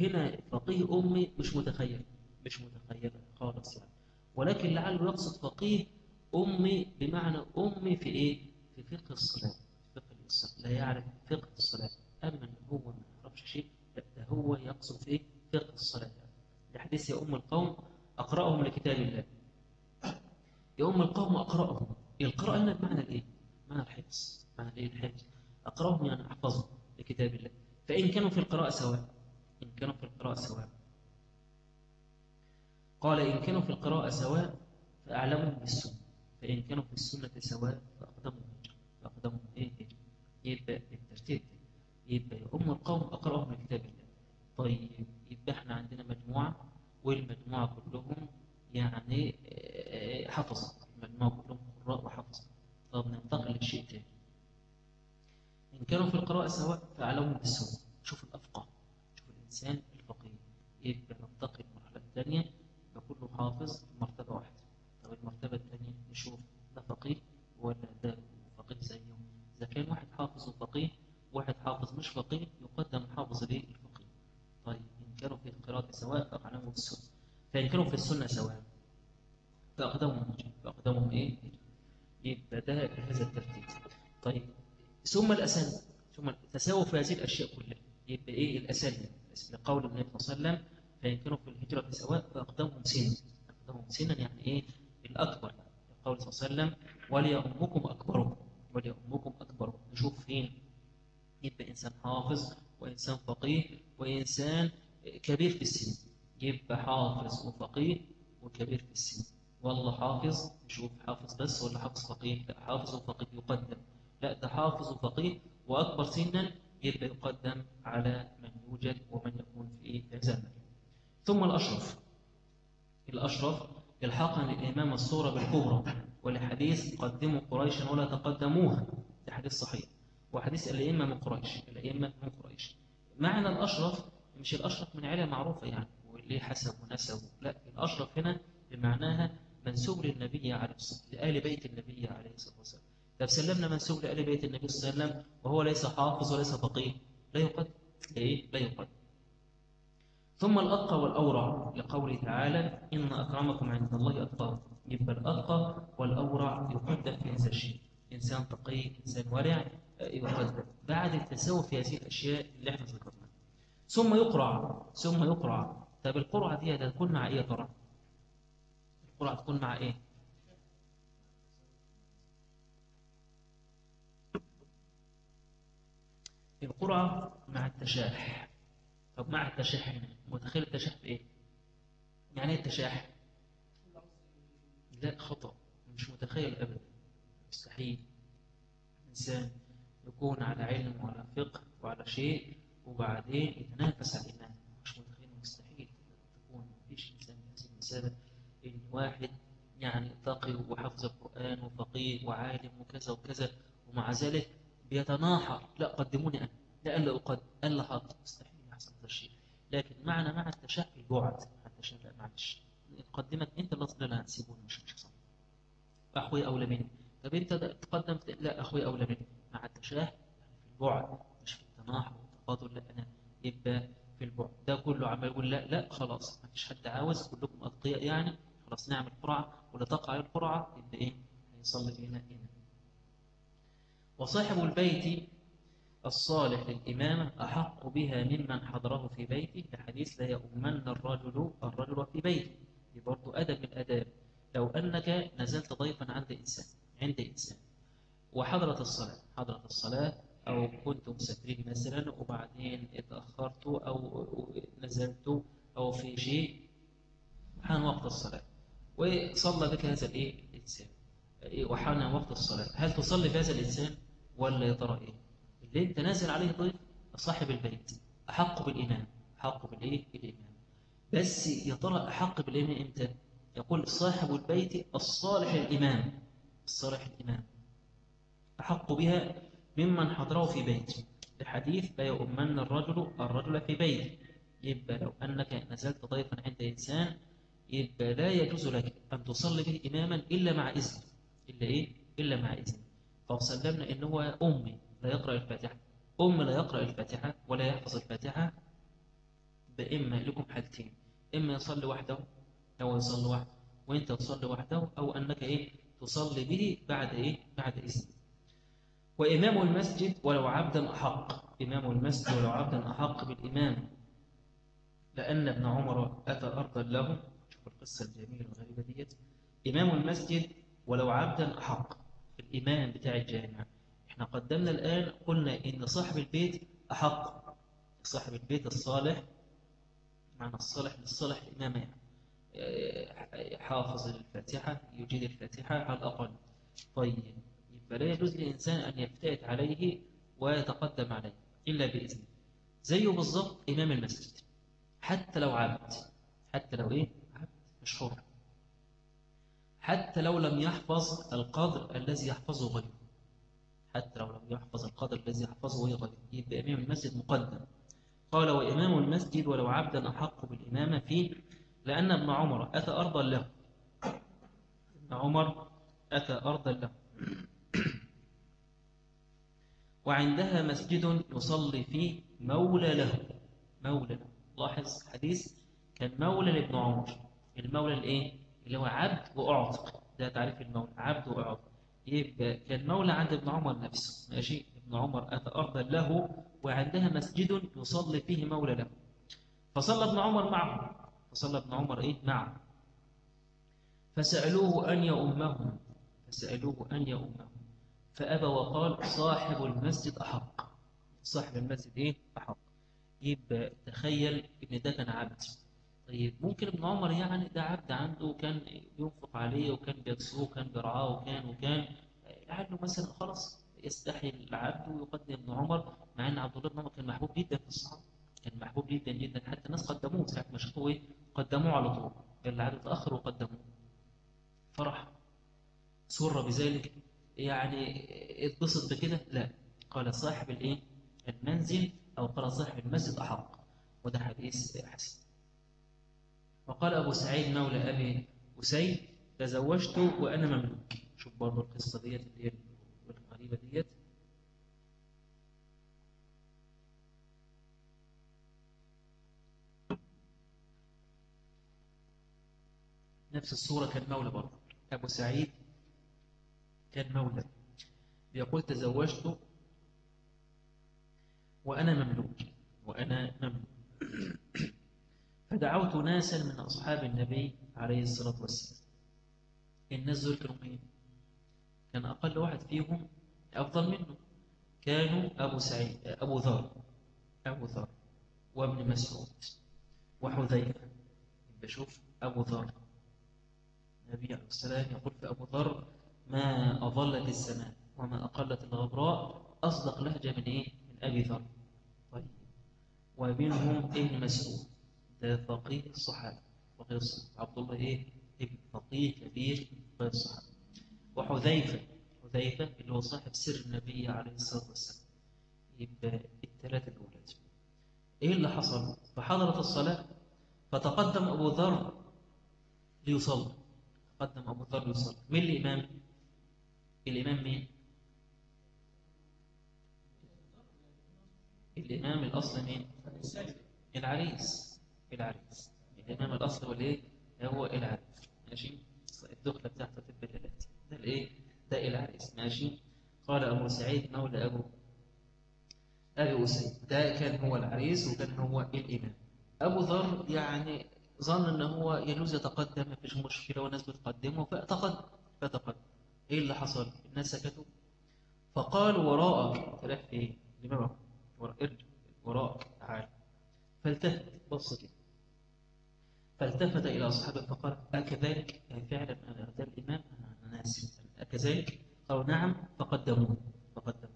هنا فقيه أمي مش متخيل مش متخيل. خالص يعني ولكن لعله يقصد فقيه أمي بمعنى أمي في إيه؟ في فقه الصلاة فقه الصلاة لا يعرف فقه الصلاة. أما هو ما يعرفش شيء ده هو يقصد في إيه؟ فقه الصلاة. لحديث يا أم القوم أقرأهم لكتاب الله. يا أم القوم أقرأهم. القراءة هنا بمعنى الإيه؟ معنى الحفظ معنى الإيه الحفظ؟ أقرأهم يعني أحفظهم لكتاب الله. فإن كانوا في القراءة سواء إن كانوا في القراءة سواء. قال إن كانوا في القراءة سواء فأعلمهم بالسنة فإن كانوا في السنة سواء فأقدمهم هجر فأقدمهم إيه يبقى الترتيب يبقى أم القوم أقرأهم لكتاب الله. طيب يبقى إحنا عندنا مجموعة والمجموعة كلهم يعني حفظ. المجموعة كلهم قراء وحفظ. طب ننتقل لشيء تاني. إن كانوا في القراءة سواء فأعلمهم بالسنة شوف الأفقه. شوف الإنسان الفقيه. يبقى ننتقل للمرحلة الثانية حافظ مرتبة واحدة. طب المرتبة الثانية نشوف ده فقيه ولا ده فقيه زيه إذا كان واحد حافظ وفقيه واحد حافظ مش فقيه يقدم حافظ ليه؟ الفقيه. طيب إن كانوا في القراءة سواء فأعلمهم بالسنة فإن كانوا في السنة سواء؟ فأقدمهم فأقدمهم إيه؟ يبقى ده بهذا الترتيب. طيب ثم الأسانيد. ثم تساووا في هذه الأشياء كلها. يبقى إيه الأسانيد؟ لقول النبي صلى الله عليه وسلم فإن كانوا في الهجرة سواء فأقدمهم سنا أقدمهم سنا يعني إيه؟ الأكبر. قول صلى الله عليه وسلم وليأمكم أكبركم وليأمكم أكبركم نشوف فين؟ يبقى إنسان حافظ وإنسان فقيه وإنسان كبير في السن. يبقى حافظ وفقيه وكبير في السن. والله حافظ نشوف حافظ بس ولا حافظ فقيه؟ لا حافظ وفقيه يقدم. لا ده حافظ وفقيه وأكبر سنا يبقى يقدم على من يوجد ومن يكون إيه؟ في هذا المكان ثم الأشرف. الأشرف الحاقا للإمام الصورة بالكبرى ولحديث قدموا قريشا ولا تقدموها. ده حديث صحيح. وحديث الأئمة من قريش الأئمة من قريش. معنى الأشرف مش الأشرف من عيلة معروفة يعني وليه حسب ونسب لا الأشرف هنا بمعناها منسوب للنبي عليه الصلاة لآل بيت النبي عليه الصلاة والسلام. طب سلمنا منسوب لآل بيت النبي صلى الله عليه وسلم وهو ليس حافظ وليس فقيه. لا يقدم. إيه؟ لا يقدم. ثم الأتقى والأورع لقوله تعالى إن أكرمكم عند الله أتقاكم يبقى الأتقى والأورع يقدم في هذا الشيء. إنسان تقي إنسان ورع يقدم بعد التساوي في هذه الأشياء اللي إحنا ذكرناها. ثم يقرع ثم يقرع طب القرعة دي هتكون مع إيه يا ترى؟ القرعة تكون مع إيه؟ القرعة مع التشاح طب مع التشاح هنا متخيل التشاح بإيه؟ يعني إيه التشاح؟ لا خطأ. مش متخيل أبدا. مستحيل. إنسان يكون على علم وعلى فقه وعلى شيء وبعدين يتنافس على الإيمان. مش متخيل مستحيل تكون مفيش إنسان بهذه المثابة إن واحد يعني تقي وحفظ القرآن وفقيه وعالم وكذا وكذا ومع ذلك بيتناحر. لا قدموني أنا. لا ألا أقدم. ألا حاضر مستحيل يحصل هذا الشيء. لكن معنى مع التشاء البعد مع التشاء لا معلش تقدمك أنت اللي لا سيبوني مش مش صح أخوي أولى مني. طب أنت تقدم لا أخوي أولى مني. مع التشاه يعني في البعد مش في التناحر والتفاضل لا أنا يبقى في البعد. ده كله عمال يقول لا لا خلاص ما فيش حد عاوز كلكم أتقياء يعني. خلاص نعمل قرعة. ولا تقع القرعة يبقى إيه؟ هيصلي فينا هنا. وصاحب البيت الصالح للإمامة أحق بها ممن حضره في بيته. لحديث لا يؤمن الرجل الرجل في بيته. دي برضه أدب من الأداب. لو أنك نزلت ضيفا عند إنسان عند إنسان وحضرت الصلاة حضرت الصلاة أو كنت مسافرين مثلا وبعدين اتأخرت أو نزلت أو في شيء حان وقت الصلاة. وصلى بك هذا الإيه الإنسان وحان وقت الصلاة. هل تصلي بهذا الإنسان؟ ولا يا ترى إيه؟ اللي أنت نازل عليه ضيف صاحب البيت أحق بالإمام أحق بالإيه؟ الإمام بس يا ترى أحق بالإمام إمتى؟ يقول صاحب البيت الصالح الإمام الصالح الإمام أحق بها ممن حضره في بيته الحديث لا يؤمن الرجل الرجل في بيته يبقى لو أنك نزلت ضيفا عند إنسان يبقى لا يجوز لك أن تصلي به إماما إلا مع إذن إلا إيه؟ إلا مع إذن فسلمنا إن هو أمي. لا يقرأ الفاتحة. أم لا يقرأ الفاتحة ولا يحفظ الفاتحة بإما لكم حالتين. إما يصلي وحده أو يصلي وحده وإنت تصلي وحده أو أنك إيه؟ تصلي به بعد إيه؟ بعد إذن وإمام المسجد ولو عبدا أحق. إمام المسجد ولو عبدا أحق بالإمام. لأن ابن عمر أتى أرضا له. شوف القصة الجميلة الغريبة ديت. إمام المسجد ولو عبدا أحق. الإمام بتاع الجامع. إحنا قدمنا الآن قلنا إن صاحب البيت أحق صاحب البيت الصالح معنى الصالح للصالح الإمام يعني حافظ الفاتحة يجيد الفاتحة على الأقل. طيب يبقى لا يجوز للإنسان أن يفتئت عليه ويتقدم عليه إلا بإذنه. زيه بالضبط إمام المسجد حتى لو عبد حتى لو إيه؟ عبد مش حر حتى لو لم يحفظ القدر الذي يحفظه غيره. حتى لو لم يحفظ القدر الذي يحفظه غيره يبقى إمام المسجد مقدم. قال وإمام المسجد ولو عبدا أحق بالإمامة فيه لأن ابن عمر أتى أرضا له. ابن عمر أتى أرضا له. وعندها مسجد يصلي فيه مولى له. مولى له. لاحظ حديث كان مولى لابن عمر. المولى الإيه؟ اللي هو عبد وأعتق. ده تعريف المولى عبد وأعتق. يبقى كان مولى عند ابن عمر نفسه. ماشي؟ ابن عمر اتى ارضا له وعندها مسجد يصلي فيه مولى له. فصلى ابن عمر معه. فصلى ابن عمر إيه؟ معه. فسألوه أن يؤمهم فسألوه أن يؤمهم فأبى وقال صاحب المسجد أحق. صاحب المسجد إيه؟ أحق. يبقى تخيل إن ده كان عبد. طيب ممكن ابن عمر يعني ده عبد عنده كان ينفق عليه وكان بيكسوه وكان بيرعاه وكان وكان لعله مثلا خلاص يستحي العبد ويقدم ابن عمر مع إن عبد الله بن عمر كان محبوب جدا في الصحابه كان محبوب جدا جدا حتى الناس قدموه ساعة ما شافوه إيه؟ قدموه على طول اللي عاد تأخر وقدموه. فرح. سر بذلك يعني اتبسط بكده؟ لا. قال صاحب الإيه؟ المنزل أو قال صاحب المسجد أحق. وده حديث حسن. وقال أبو سعيد مولى أبي أسيد تزوجت وأنا مملوك. شوف برضه القصة ديت اللي هي الغريبة ديت. نفس الصورة كان مولى برضه أبو سعيد كان مولى. بيقول تزوجت وأنا مملوك. وأنا مملوك. فدعوت ناسا من أصحاب النبي عليه الصلاة والسلام. الناس دول كانوا مين؟ كان أقل واحد فيهم أفضل منه. كانوا أبو سعيد أبو ذر أبو ذر وابن مسعود وحذيفة. بشوف أبو ذر. النبي عليه السلام يقول في أبو ذر ما أظلت السماء وما أقلت الغبراء أصدق لهجة من إيه؟ من أبي ذر. طيب. ومنهم ابن مسعود. ده فقيه الصحابة فقيه الصحابة عبد الله إيه؟ ابن فقيه كبير فقيه الصحابة وحذيفة حذيفة اللي هو صاحب سر النبي عليه الصلاة والسلام يبقى الثلاثة الأولاد إيه اللي حصل؟ فحضرت الصلاة فتقدم أبو ذر ليصلي تقدم أبو ذر ليصلي مين الإمام؟ الإمام مين؟ الإمام الأصل مين؟ العريس العريس الإمام الأصل هو الإيه؟ هو العريس ماشي؟ الدخلة بتاعته تبقى الثلاثة ده الإيه؟ ده العريس ماشي؟ قال أبو سعيد مولى أبو أبي أسيد ده كان هو العريس وكان هو الإمام أبو ذر يعني ظن أنه هو يجوز يتقدم ما فيش مشكلة والناس بتقدمه فتقدم فتقدم إيه اللي حصل؟ الناس سكتوا فقالوا وراءك تلاقي إيه؟ لماذا؟ وراءك تعال فالتفت بص كده فالتفت إلى أصحابه فقال أكذلك يعني فعلا ده الإمام أنا ناسي أكذلك قالوا نعم فقدموه. فقدموه.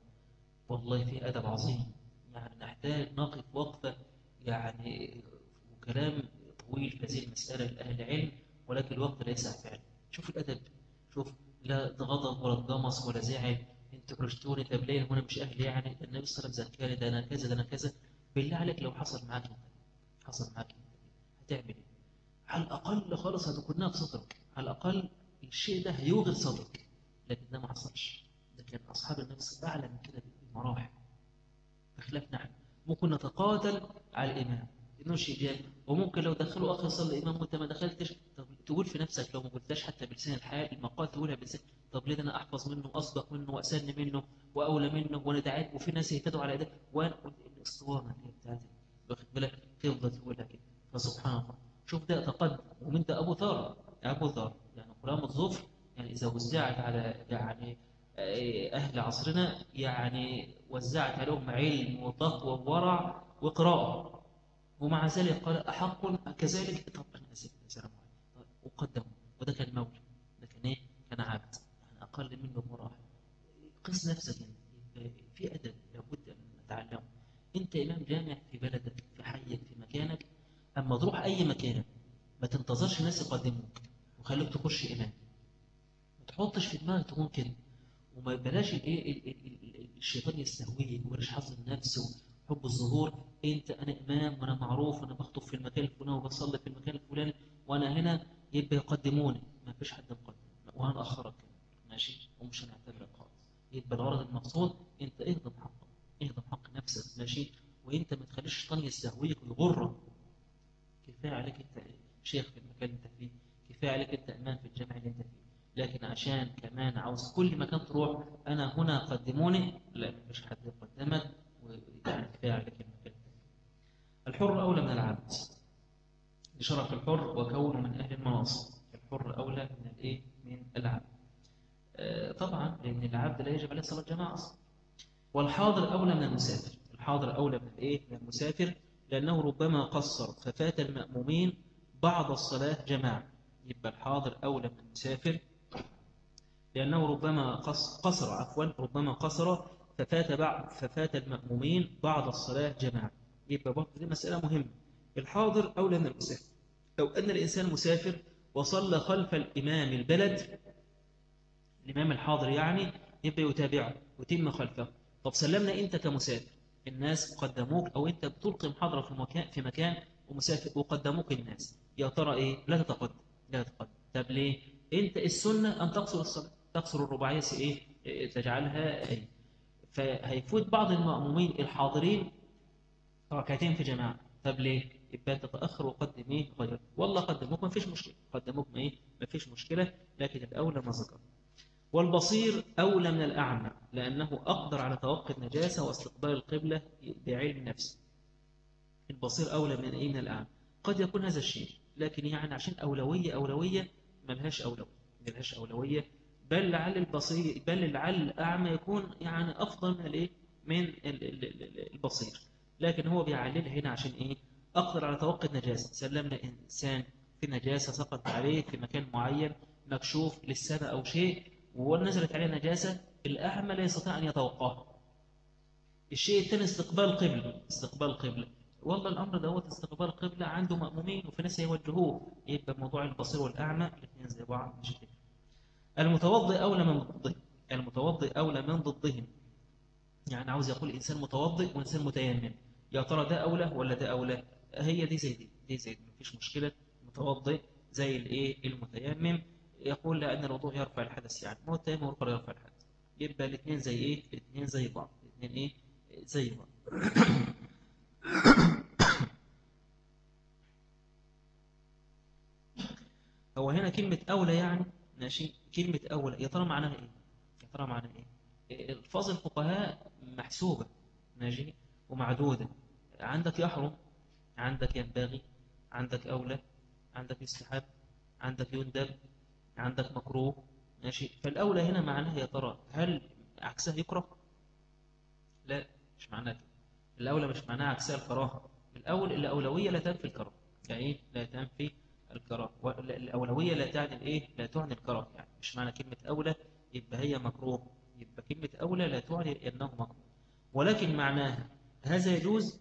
والله في أدب عظيم. يعني نحتاج نقف وقفة يعني وكلام طويل في هذه المسألة لأهل العلم ولكن الوقت لا يسع فعلا. شوف الأدب. شوف لا غضب ولا ضمص ولا زعل. انت حرجتوني طب ليه وأنا مش أهلي يعني النبي صلى الله عليه وسلم ده أنا كذا ده أنا كذا. بالله عليك لو حصل معاك حصل معاك هتعمل إيه؟ على الأقل خالص هتكونها في صدرك. على الأقل الشيء ده هيوغل صدرك. لكن ده ما حصلش. ده كان صلى عليه وسلم أعلى من كده بمراحل. بخلاف نحن. ممكن نتقاتل على الإمام. إنه شيء جاي. وممكن لو دخلوا اخ يصلي امام وأنت ما دخلتش طب تقول في نفسك لو ما قلتهاش حتى بلسان الحال المقال تقولها بلسان. طب ليه أنا أحفظ منه واسبق منه وأسن منه وأولى منه وأنا دعيت وفي ناس يهتدوا على ده. وأنا الاسطوانه اللي بتاعتي واخد بالك؟ تفضل تقولها كده فسبحان الله. شوف ده تقدم. ومن ده أبو ذر أبو ذر يعني قرام الظفر يعني إذا وزعت على يعني أهل عصرنا يعني وزعت عليهم علم وتقوى وورع وقراءة. ومع ذلك قال أحق كذلك طب أنا اسف سلام وقدموا. وده كان مولى ده كان إيه؟ كان عبد. يعني أقل منه بمراحل قس نفسك يعني. في أدب لابد أن نتعلمه. أنت إمام جامع في بلدك في حيك في مكانك اما تروح أي مكان ما تنتظرش الناس يقدموك وخليك تخش امام ما تحطش في دماغك تكون كده وما بلاش الايه الشيطان يستهويك وبلاش حظ النفس وحب الظهور. أنت أنا إمام وأنا معروف وأنا بخطب في المكان الفلاني وبصلي في المكان الفلاني وأنا هنا يبقى يقدموني. ما فيش حد مقدم. وهنأخرك ماشي؟ ومش هنعتبرك خالص. يبقى الغرض المقصود أنت اهضم حقك. اهضم حق نفسك. ماشي؟ وأنت ما تخليش الشيطان يستهويك ويغرك. كفاية عليك أنت شيخ في المكان اللي أنت فيه كفاية عليك أنت في الجامع اللي أنت فيه. لكن عشان كمان عاوز كل مكان تروح أنا هنا قدموني لا مفيش حد يقدمك ويعني كفاية عليك المكان الحر أولى من العبد. لشرف الحر وكونه من أهل المناصب الحر أولى من الإيه؟ من العبد. آه طبعا لأن العبد لا يجب عليه صلاة الجماعة أصلا. والحاضر أولى من المسافر. الحاضر أولى من الإيه؟ من المسافر. لأنه ربما قصر ففات المأمومين بعض الصلاة جماعة. يبقى الحاضر أولى من المسافر. لأنه ربما قصر عفوا ربما قصر ففات بعض ففات المأمومين بعض الصلاة جماعة. يبقى برضه دي مسألة مهمة. الحاضر أولى من المسافر. لو أن الإنسان مسافر وصلى خلف الإمام البلد الإمام الحاضر يعني يبقى يتابعه ويتم خلفه. طب سلمنا أنت كمسافر. الناس قدموك أو أنت بتلقي محاضرة في مكان في مكان ومسافر وقدموك الناس. يا ترى إيه؟ لا تتقدم لا تتقدم. طب ليه؟ أنت السنة أن تقصر الصلاة تقصر الرباعية إيه؟ تجعلها إيه؟ فهيفوت بعض المأمومين الحاضرين ركعتين في جماعة. طب ليه؟ يبقى تتأخر وقدم إيه؟ والله قدموك ما فيش مشكلة. قدموك ما إيه؟ ما فيش مشكلة لكن الأولى ما ذكر والبصير أولى من الأعمى لأنه أقدر على توقي النجاسة واستقبال القبلة بعلم نفسه البصير أولى من أين الأعمى؟ قد يكون هذا الشيء لكن يعني عشان أولوية أولوية ملهاش أولوية ملهاش أولوية. بل لعل البصير بل لعل الأعمى يكون يعني أفضل من الإيه؟ من البصير. لكن هو بيعللها هنا عشان إيه؟ أقدر على توقي النجاسة. سلمنا إنسان في نجاسة سقط عليه في مكان معين مكشوف للسنة أو شيء ونزلت عليه نجاسة الأعمى لا يستطيع أن يتوقعها الشيء الثاني استقبال قبلة استقبال قبلة والله الأمر دوت استقبال قبلة عنده مأمومين وفي ناس يوجهوه. يبقى موضوع البصير والأعمى الاثنين زي بعض مش كده. المتوضئ أولى من ضده. المتوضئ أولى من ضدهم يعني عاوز يقول إنسان متوضئ وإنسان متيمم. يا ترى ده أولى ولا ده أولى هي دي زي دي دي زي دي. مفيش مشكلة. متوضئ زي الإيه؟ المتيمم. يقول لأن الوضوء يرفع الحدث يعني ما هو التيمم والقرى يرفع الحدث. يبقى الاثنين زي إيه؟ الاثنين زي بعض. الاثنين إيه؟ زي بعض. هو هنا كلمة أولى يعني ماشي؟ كلمة أولى يا ترى معناها إيه؟ يا ترى معناها إيه؟ الفاظ الفقهاء محسوبة ماشي؟ ومعدودة. عندك يحرم عندك ينبغي عندك أولى عندك يستحب عندك يندب. عندك مكروه ماشي؟ فالأولى هنا معناها يا ترى هل عكسها يكره؟ لا مش معناها كده. الأولى مش معناها عكسها الكراهة. الأول الأولوية لا تنفي الكراهة. يعني لا تنفي الكراهة؟ الأولوية لا تعني الإيه لا تعني الكراهة. يعني مش معنى كلمة أولى يبقى هي مكروه يبقى كلمة أولى لا تعني أنه مكروه. ولكن معناها هذا يجوز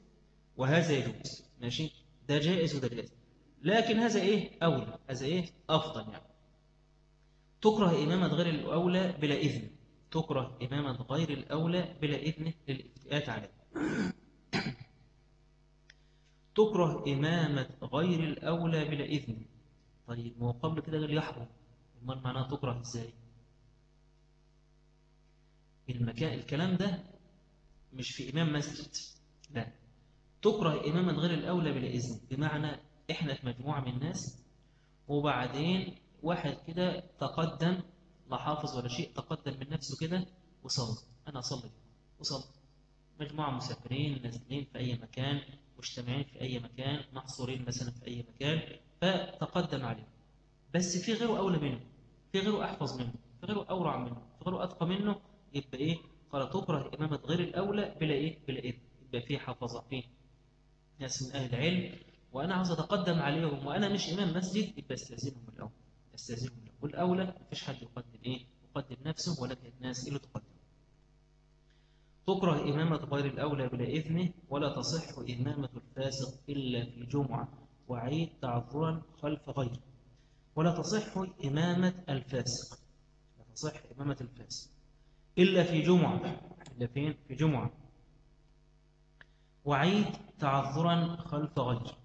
وهذا يجوز ماشي؟ ده جائز وده جائز. لكن هذا إيه؟ أولى. هذا إيه؟ أفضل يعني. تكره إمامة غير الأولى بلا إذن. تكره إمامة غير الأولى بلا إذن للإفتئات عليه تكره إمامة غير الأولى بلا إذن. طيب ما قبل كده قال يحرم. أمال معناها تكره إزاي؟ المكان الكلام ده مش في إمام مسجد. لا. تكره إمامة غير الأولى بلا إذن. بمعنى إحنا في مجموعة من الناس وبعدين واحد كده تقدم لا حافظ ولا شيء تقدم من نفسه كده وصلى. أنا أصلي. وصلى. مجموعة مسافرين نازلين في أي مكان مجتمعين في أي مكان محصورين مثلا في أي مكان فتقدم عليه بس في غيره أولى منه في غيره أحفظ منه في غيره أورع منه في غيره أتقى منه يبقى إيه؟ قال تكره إمامة غير الأولى بلا إيه؟ بلا إيه؟ يبقى فيه حفظة فيه ناس من أهل العلم. وأنا عاوز أتقدم عليهم وأنا مش إمام مسجد يبقى أستأذنهم الأول استاذنهم الأول والأولى مفيش حد يقدم إيه؟ يقدم نفسه ولكن الناس اللي تقدم تكره إمامة غير الأولى بلا إذنه ولا تصح إمامة الفاسق إلا في جمعة وعيد تعذرا خلف غيره. ولا تصح إمامة الفاسق. لا تصح إمامة الفاسق إلا في جمعة. إلا فين؟ في جمعة. وعيد تعذرا خلف غيره.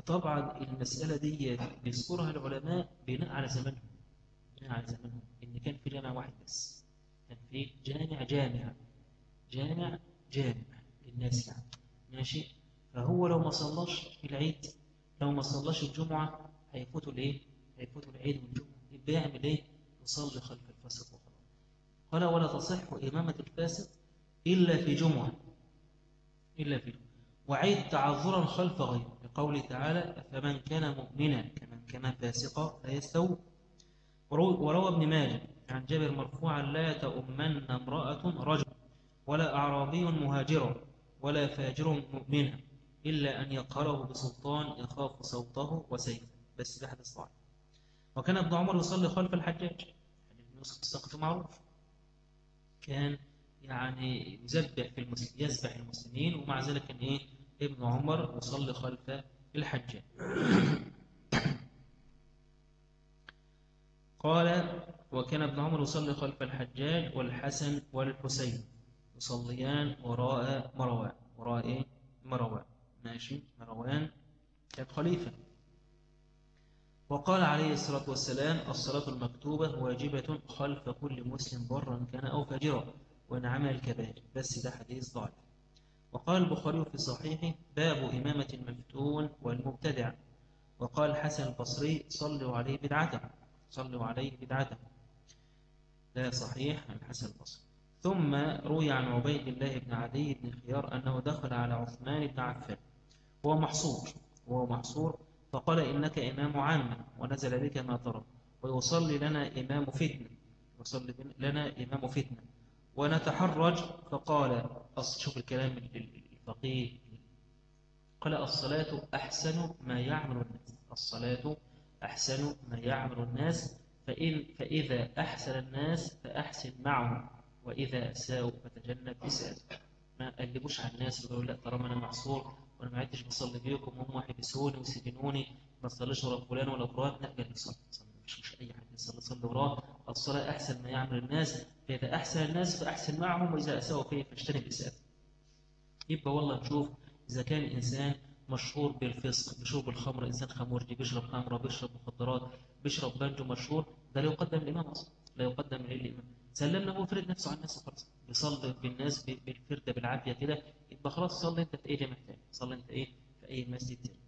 طبعا المسألة دي بيذكرها العلماء بناء على زمنهم بناء على زمنهم. إن كان في جامع واحد بس كان في جامع جامع جامع جامع للناس يعني. ماشي؟ فهو لو ما صلاش العيد لو ما صلاش الجمعة هيفوتوا الايه هيفوتوا العيد والجمعة يبقى يعمل إيه؟ يصلي خلف الفاسق وخلاص. قال ولا تصح إمامة الفاسق إلا في جمعة إلا في جمعة. وعيد تعذرا خلف غيره. لقوله تعالى فمن كان مؤمنا كمن كان فاسقا لا يستوي وروى ابن ماجه عن جابر مرفوعا لا تؤمن امرأة رجل ولا أعرابي مهاجرا ولا فاجر مؤمنا إلا أن يقهره بسلطان يخاف صوته وسيفه. بس ده حدث ضعيف وكان ابن عمر يصلي خلف الحجاج. يعني يوسف السقف معروف. كان يعني يذبح في المسلمين يذبح المسلمين ومع ذلك كان إيه؟ ابن عمر يصلي خلف الحجاج قال وكان ابن عمر يصلي خلف الحجاج والحسن والحسين يصليان وراء مروان. وراء إيه؟ مروان. ماشي مروان كان خليفة. وقال عليه الصلاة والسلام الصلاة المكتوبة واجبة خلف كل مسلم برا كان أو فاجرا وإن عمل بس ده حديث ضعيف. وقال البخاري في صحيحه باب إمامة المفتون والمبتدع. وقال الحسن البصري صلوا عليه بدعته. صلوا عليه بدعته. لا صحيح الحسن البصري. ثم روي عن عبيد الله بن عدي بن خيار أنه دخل على عثمان بن عفان. وهو محصور وهو محصور. فقال إنك إمام عامة ونزل بك ما ترى ويصلي لنا إمام فتنة. يصلي لنا إمام فتنة. ونتحرج فقال شوف الكلام الفقيه. قال الصلاة أحسن ما يعمل الناس. الصلاة أحسن ما يعمل الناس فإن فإذا أحسن الناس فأحسن معهم وإذا أساءوا فتجنب إساءته ما قلبوش على الناس ويقولوا لا طالما أنا معصور وأنا ما عدتش بصلي بيكم وهم حبسوني وسجنوني ما صليش ورا فلان ولا فلان. لا قال صلي صلي. مش مش أي حد يصلي صلي وراه الصلاة أحسن ما يعمل الناس فإذا أحسن الناس فأحسن معهم وإذا أساءوا فيه فاجتنب إساءته يبقى والله نشوف إذا كان إنسان مشهور بالفسق بشرب الخمر إنسان خمرجي بيشرب خمرة بيشرب مخدرات بيشرب بانجو مشهور ده لا يقدم الإمام أصلا لا يقدم الإمام. سلمنا هو فرد نفسه على الناس وخلاص بيصلي بالناس بالفردة بالعافية كده يبقى خلاص صلي أنت في أي جامع تاني صلي أنت إيه؟ في أي مسجد تاني.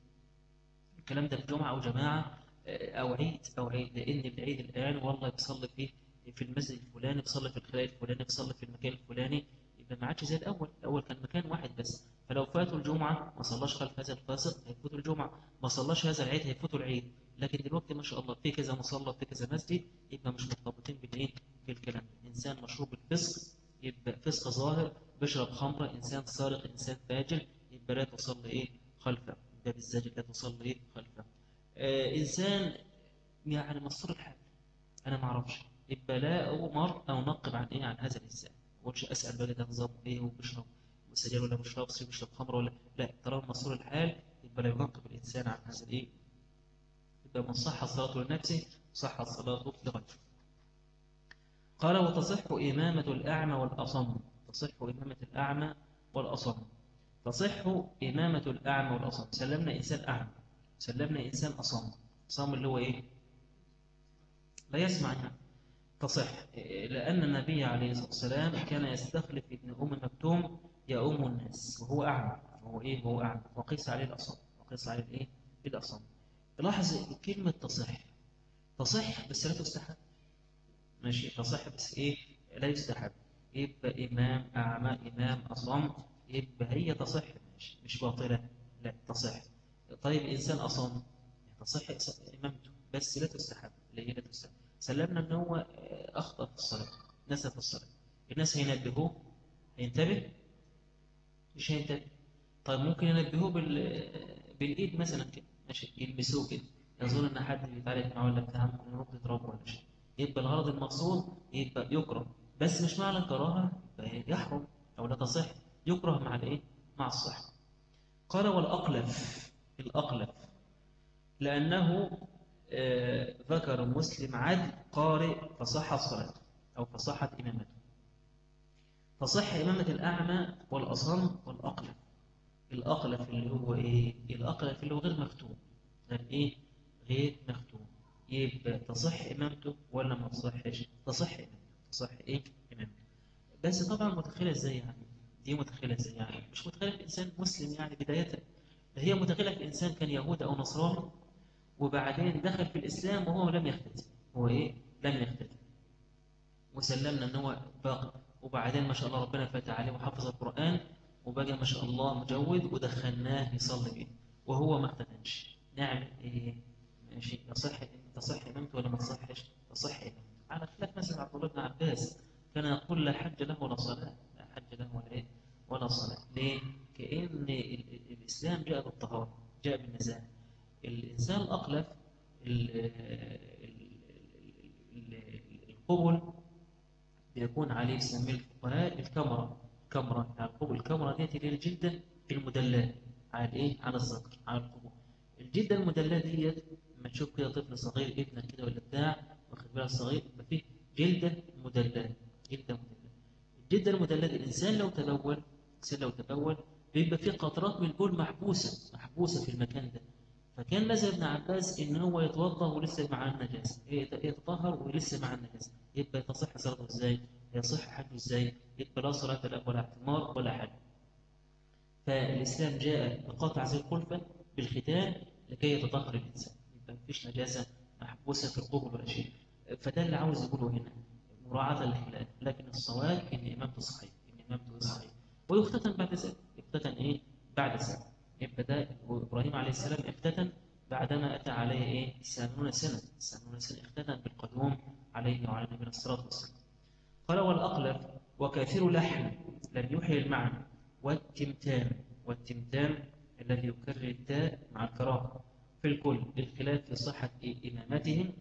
الكلام ده في جمعة أو جماعة أو عيد أو عيد لأن العيد الآن والله بيصلي فيه في المسجد الفلاني بيصلي في الخلاء الفلاني بيصلي في المكان الفلاني يبقى ما عادش زي الأول. الأول كان مكان واحد بس. فلو فاتوا الجمعة ما صلاش خلف هذا الفاسق هيفوتوا الجمعة. ما صلاش هذا العيد هيفوتوا العيد. لكن دلوقتي ما شاء الله في كذا مصلى في كذا مسجد يبقى مش مرتبطين بالايه بالكلام. إنسان مشروب بالفسق يبقى فسق ظاهر بيشرب خمرة إنسان سارق إنسان فاجر يبقى لا تصلي إيه؟ خلفه. ده بالزاجر لا تصلي إيه؟ خلفه. آه إنسان يعني مصر الحال. أنا ما أعرفش. يبقى لا أمر أو نقب عن إيه؟ عن هذا الإنسان. وش أسأل بقى ده نظام إيه وبيشرب سجاير ولا بيشرب سجاير بيشرب خمر ولا لا طالما مصر الحال يبقى لا ينقب الإنسان عن هذا الإيه؟ يبقى من صح صلاته لنفسه صح صلاته لغيره. قال وتصح إمامة الأعمى والأصم. تصح إمامة الأعمى والأصم. تصح إمامة الأعمى والأصم. سلمنا إنسان أعمى. سلمنا إنسان أصم. أصم اللي هو إيه؟ لا يسمع تصح. لأن النبي عليه الصلاة والسلام كان يستخلف ابن أم مكتوم يؤم الناس وهو أعمى. وهو إيه؟ هو أعمى. وقيس عليه الأصم. وقيس عليه الإيه؟ الأصم لاحظ كلمة تصح. تصح بس لا تستحب. ماشي. تصح بس إيه؟ لا يستحب. يبقى إمام أعمى إمام أصم. يبقى هي تصح. مش, مش باطلة. لا تصح. طيب إنسان أصم. تصح إمامته. بس لا تستحب. اللي هي لا تستحب. سلمنا إن هو أخطأ في الصلاة. نسى في الصلاة. الناس هينبهوه. هينتبه؟ مش هينتبه. طيب ممكن ينبهوه بال... بالإيد مثلا كده. ماشي؟ يلمسوه كده. يظن إن حد بيتعارك معاه ولا بتاع ينط يضربه ولا شيء. يبقى الغرض المقصود يبقى يكره. بس مش معنى الكراهة؟ يبقى يحرم. أو لا تصح. يكره مع الإيه؟ مع الصحة. قال والأقلف. الاقلف لأنه ذكر مسلم عدل قارئ فصح صلاته أو فصحت إمامته فصح إمامة الأعمى والأصم والأقلف الأقلف اللي هو إيه؟ الأقلف اللي هو غير مختوم غير إيه؟ غير مختوم يبقى تصح إمامته ولا ما تصحش؟ تصح إمامته تصح إيه؟ إمامته بس طبعا متخيلة إزاي يعني؟ دي متخيلة إزاي يعني؟ مش متخيلة إنسان مسلم يعني بداية هي متخيلة في إنسان كان يهودي أو نصراني وبعدين دخل في الإسلام وهو لم يختتم هو إيه؟ لم يختتم وسلمنا أن هو باقي وبعدين ما شاء الله ربنا فتح عليه وحفظ القرآن وبقى ما شاء الله مجود ودخلناه يصلي به وهو ما اختتمش نعمل إيه؟ ماشي يصح تصح إمامته ولا ما تصحش؟ تصح إمامته على خلاف مثلا عبد الله بن عباس كان يقول لا حج له ولا صلاة لا حج له ولا إيه؟ ولا صلاة ليه؟ كأن الإسلام جاء بالطهارة جاء بالنزاهة الإنسان الأقلف القبل بيكون عليه يسميه الفقهاء الكمرة. كمرة يعني القبل الكمرة ديت اللي الجلدة المدلاة على الإيه؟ على الذكر على القبول. الجلده المدلله ديت لما تشوف كده طفل صغير ابنك كده ولا بتاع واخد بالك صغير يبقى فيه جلدة مدلله جلدة مدلله الجلدة المدلله دي الإنسان لو تبول الإنسان لو تبول بيبقى فيه قطرات من البول محبوسة محبوسة في المكان ده. فكان لازم ابن عباس إن هو يتوضا ولسه مع النجاسة. يتطهر ولسه مع النجاسة. يبقى تصح صلاته إزاي؟ يصح حجه إزاي؟ يبقى لا صلاة له ولا اعتمار ولا حج فالإسلام جاء بقطع زي الخلفه بالختان لكي يتطهر الإنسان. يبقى مفيش نجاسة محبوسة في القبل ولا شيء. فده اللي عاوز يقوله هنا. مراعاة للخلاف لكن الصواب إن امامته صحيح إن امامته صحيح. ويختتن بعد ذلك. يختتن إيه؟ بعد يبقى ده إبراهيم عليه السلام اختتن بعدما أتى عليه إيه؟ 90 سنة. 90 سنة اختتن بالقدوم عليه وعلى نبينا الصلاة والسلام. قال والأقلف وكثير لحن لم يحيي المعنى. والتمتام والتمتام الذي يكرر التاء مع الكراهة. في الكل للخلاف في صحه إمامتهم.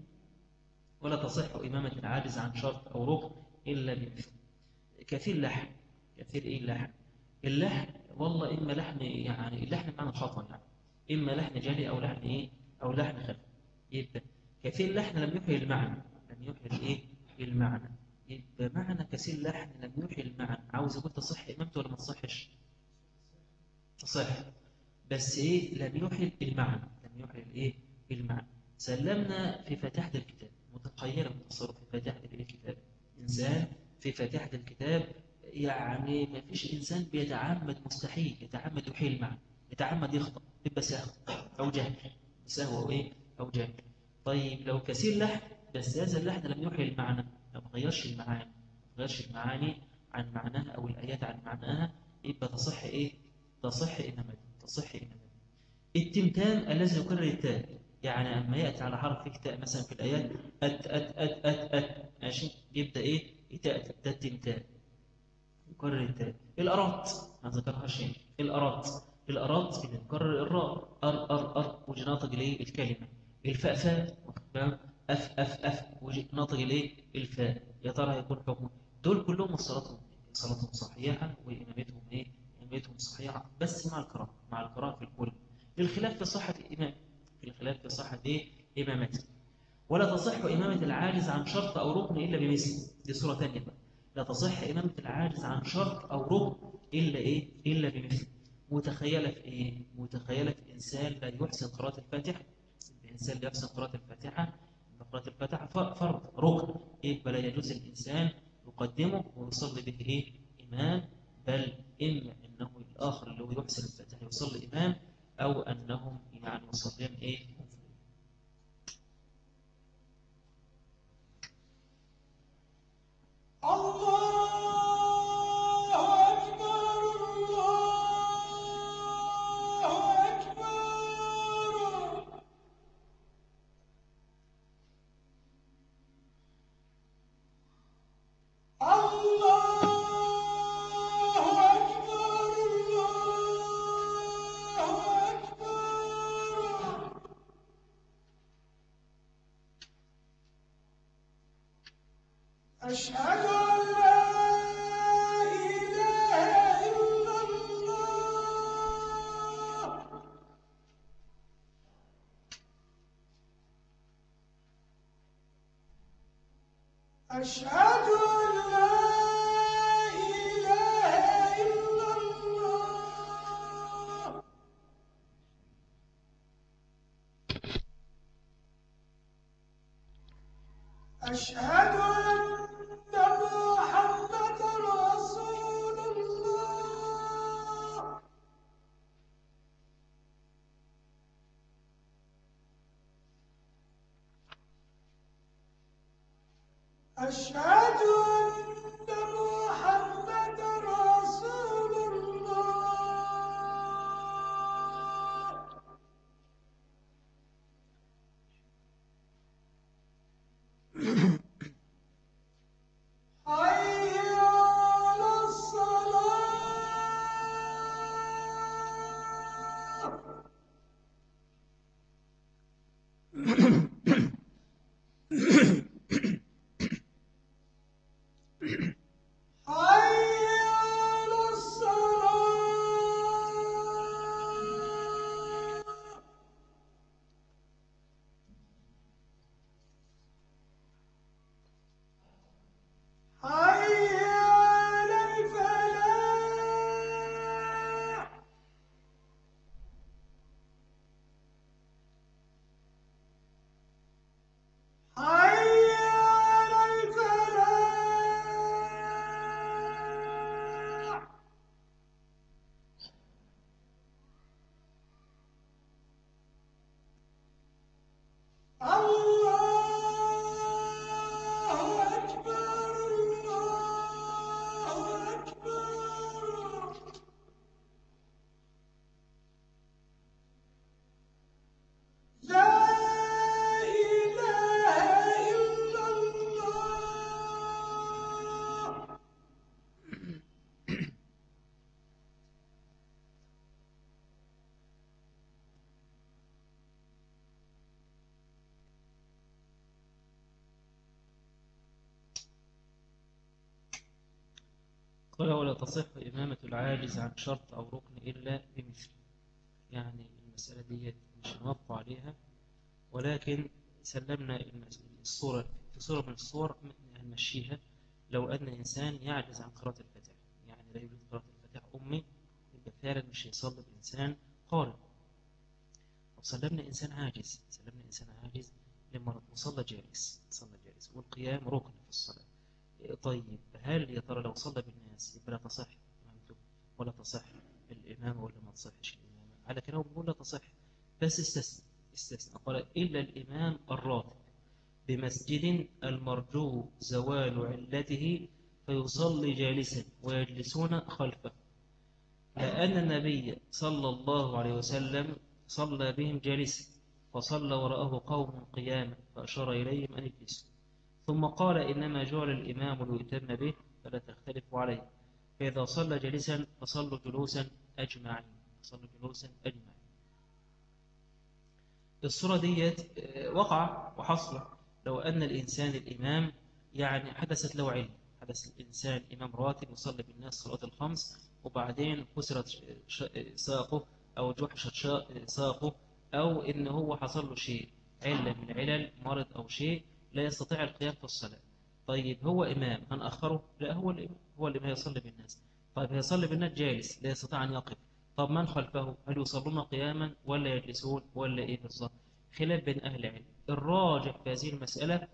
ولا تصح إمامة العاجز عن شرط أو ركن إلا بمثل كثير لحن كثير إيه اللحن اللحن والله إما لحن يعني اللحن معنى خطأ يعني. إما لحن جلي أو لحن إيه؟ أو لحن خفي يبقى كثير لحن لم يحيي المعنى. لم يحيي الإيه؟ المعنى. يبقى معنى كثير لحن لم يحيي المعنى. عاوز أقول تصح إمامته ولا ما تصحش؟ تصح. بس إيه؟ لم يحيي المعنى. لم يحيي الإيه؟ المعنى. سلمنا في فاتحة الكتاب. متخيلة التصرف في فاتحة الكتاب. إنسان في فاتحة الكتاب يعني ما فيش إنسان بيتعمد مستحيل يتعمد يحيل المعنى يتعمد يخطأ يبقى سهو أو جهل. سهو أو إيه؟ أو جهل. طيب لو كثير لحن بس هذا اللحن لم يحيي المعنى ما غيرش المعاني ما غيرش المعاني عن معناها أو الآيات عن معناها يبقى تصح إيه؟ تصح إنما تصح إنما التمتام الذي يكرر التاء. يعني أما يأتي على حرف تاء مثلا في الآيات أت أت أت أت أت ماشي؟ يبدأ إيه؟ يتأتى ده التمتام يكرر التاء. الأرات. ما ذكرها شيء الأرات. الأرات بنكرر الراء. أر أر أر. ويجي ناطق ليه الكلمة. الفاء فاء. أف أف أف. ويجي ناطق ليه الفاء. يا ترى هيكون حكم دول كلهم صلاتهم صلاتهم صحيحة وإمامتهم إيه؟ إمامتهم صحيحة. بس مع القراءة. مع القراءة في الكل للخلاف في صحة الإمام. في الخلاف في صحة إيه؟ إمامته. ولا تصح إمامة العاجز عن شرط أو ركن إلا بمثل دي صورة ثانية بقى. لا تصح إمامة العاجز عن شرط أو ركن إلا إيه؟ إلا بمثل متخيلة في إيه؟ متخيلة في إنسان لا يحسن قراءة الفاتحة الإنسان لا يحسن قراءة الفاتحة قراءة الفاتحة فرض ركن إيه بلا يجوز الإنسان يقدمه ويصلي به إيه؟ إمام بل إما أنه الآخر اللي هو يحسن الفاتحة يصلي إمام أو أنهم يعني يصلين إيه؟ Allah! أشهد قال ولا تصح إمامة العاجز عن شرط أو ركن إلا بمثل. يعني المسألة دي مش نوقف عليها. ولكن سلمنا الصورة في صورة من الصور نمشيها. لو أن إنسان يعجز عن قراءة الفاتحة يعني لا يريد قراءة الفاتحة. أمي يبقى فعلا مش هيصلي بإنسان قارئ. أو سلمنا إنسان عاجز. سلمنا إنسان عاجز لمرض وصلى جالس. صلى جالس. والقيام ركن في الصلاة. طيب هل يا ترى لو صلى بالناس يبقى لا تصح ولا تصح الإمام ولا ما تصحش الإمام؟ على كلام بيقول لا تصح. بس استثنى استثنى. قال إلا الإمام الراتب بمسجد المرجو زوال علته فيصلي جالسا ويجلسون خلفه. لأن النبي صلى الله عليه وسلم صلى بهم جالسا فصلى وراءه قوم قياما فأشار إليهم أن يجلسوا. ثم قال إنما جعل الإمام ليتم به فلا تختلفوا عليه. فإذا صلى جالسا فصلوا جلوسا أجمعين. صلوا جلوسا أجمعين. الصورة ديت آه، وقع وحصل. لو أن الإنسان الإمام يعني حدثت له علم. حدث الإنسان إمام راتب يصلي بالناس صلاة الخمس وبعدين كسرت ساقه أو جحشت ساقه أو إن هو حصل له شيء. علة من علل مرض أو شيء. لا يستطيع القيام في الصلاة. طيب هو إمام هنأخره لا هو الإمام. هو اللي هيصلي بالناس. طيب هيصلي بالناس جالس لا يستطيع أن يقف. طب من خلفه؟ هل يصلون قياما ولا يجلسون ولا إيه بالظبط خلاف بين أهل العلم. الراجح في هذه المسألة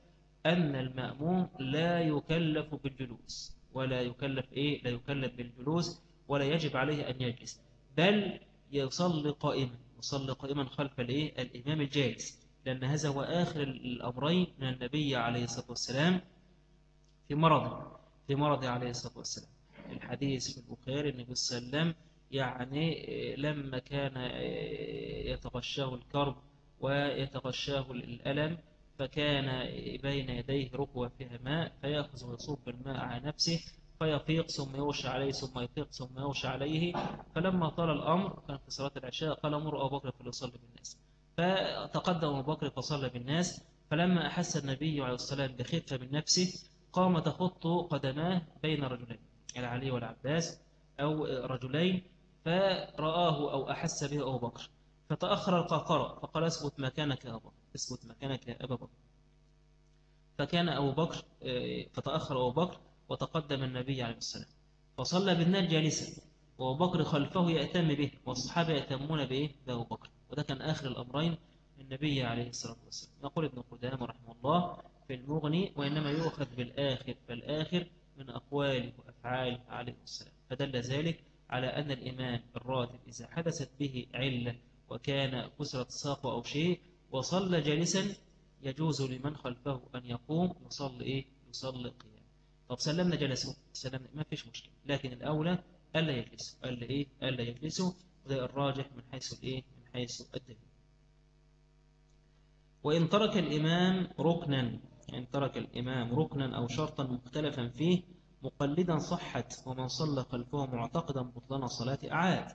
أن المأموم لا يكلف بالجلوس ولا يكلف إيه؟ لا يكلف بالجلوس ولا يجب عليه أن يجلس. بل يصلي قائما. يصلي قائما خلف الإيه؟ الإمام الجالس لأن هذا هو آخر الأمرين من النبي عليه الصلاة والسلام في مرضه في مرضه عليه الصلاة والسلام. الحديث في البخاري النبي صلى الله عليه وسلم يعني لما كان يتغشاه الكرب ويتغشاه الألم فكان بين يديه ركوة فيها ماء فيأخذ ويصب الماء على نفسه فيفيق ثم يوشى عليه ثم يفيق ثم يوشى عليه. فلما طال الأمر كان في صلاة العشاء قال مر أبو بكر فليصلي بالناس. فتقدم أبو بكر فصلى بالناس فلما أحس النبي عليه السلام بخفة من نفسه قام تخط قدماه بين رجلين العلي والعباس أو رجلين فرآه أو أحس به أبو بكر. فتأخر القاقرة فقال اسكت مكانك يا أبا اسكت مكانك يا أبا بكر. فكان أبو بكر آه، فتأخر أبو بكر وتقدم النبي عليه السلام. فصلى بالنار جالسا وأبو بكر خلفه يأتم به والصحابة يأتمون به بأبو بكر. وده كان آخر الأمرين النبي عليه الصلاة والسلام. يقول ابن قدامة رحمه الله في المغني وإنما يؤخذ بالآخر فالآخر من أقواله وأفعاله عليه السلام. فدل ذلك على أن الإمام الراتب إذا حدثت به علة وكان كسرة ساقه أو شيء وصلى جالسا يجوز لمن خلفه أن يقوم يصلي إيه؟ يصلي قيام طب سلمنا جلسوا سلمنا. ما فيش مشكلة. لكن الأولى ألا يجلسوا ألا إيه؟ ألا يجلسوا وده الراجح من حيث الإيه؟ حيث الدليل وإن ترك الإمام ركنا إن ترك الإمام ركنا أو شرطا مختلفا فيه مقلدا صحت ومن صلى خلفه معتقدا بطلان صلاة أعاد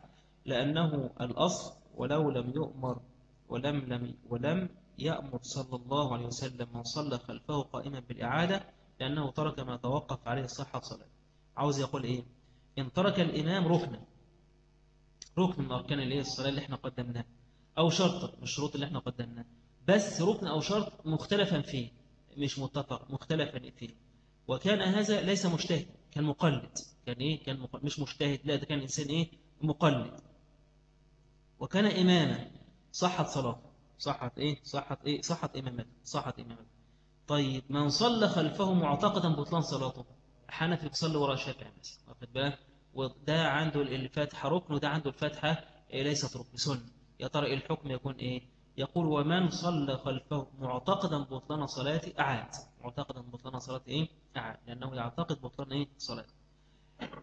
لأنه الأصل ولو لم يؤمر ولم, لم ولم يأمر صلى الله عليه وسلم من صلى خلفه قائما بالإعادة لأنه ترك ما توقف عليه صحة صلاة عاوز يقول إيه؟ إن ترك الإمام ركنا ركن من أركان الإيه الصلاة اللي إحنا قدمناه أو شرط من الشروط اللي إحنا قدمناه بس ركن أو شرط مختلفا فيه مش متفق مختلفا فيه. وكان هذا ليس مجتهد كان مقلد. كان إيه؟ كان مش مجتهد لا ده كان إنسان إيه؟ مقلد. وكان إماما. صحت صلاة صحت إيه؟ صحت إيه؟ صحت إمامته. صحت إمامته. طيب من صلى خلفه معتقدا بطلان صلاته. حنفي بيصلي وراء الشافعي مثلا واخد بالك؟ وده عنده الفاتحة ركن وده عنده الفاتحة إيه ليست ركن. سنة يا ترى إيه الحكم؟ يكون إيه؟ يقول ومن صلى خلفه معتقدا بطلان صلاته أعاد. معتقدا بطلان صلاته إيه؟ أعاد. لأنه يعتقد بطلان إيه؟ صلاته.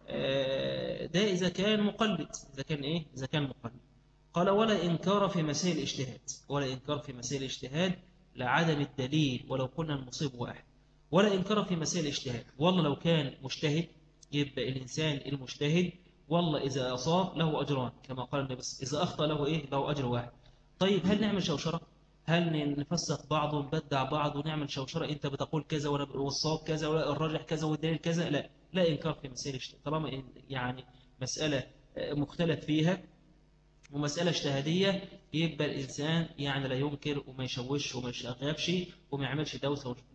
آه، ده إذا كان مقلد. إذا كان إيه؟ إذا كان مقلد. قال ولا إنكار في مسائل الاجتهاد. ولا إنكار في مسائل الاجتهاد لعدم الدليل ولو قلنا المصيب واحد. ولا إنكار في مسائل الاجتهاد. والله لو كان مجتهد يبقى الإنسان المجتهد والله إذا أصاب له أجران كما قال النبي إذا أخطأ له إيه؟ له أجر واحد. طيب هل نعمل شوشرة؟ هل نفسق بعض ونبدع بعض ونعمل شوشرة؟ أنت بتقول كذا ولا والصواب كذا ولا الراجح كذا والدليل كذا؟ لا. لا إنكار في مسائل طالما يعني مسألة مختلف فيها ومسألة اجتهادية يبقى الإنسان يعني لا ينكر وما يشوش وما يشغبش وما يعملش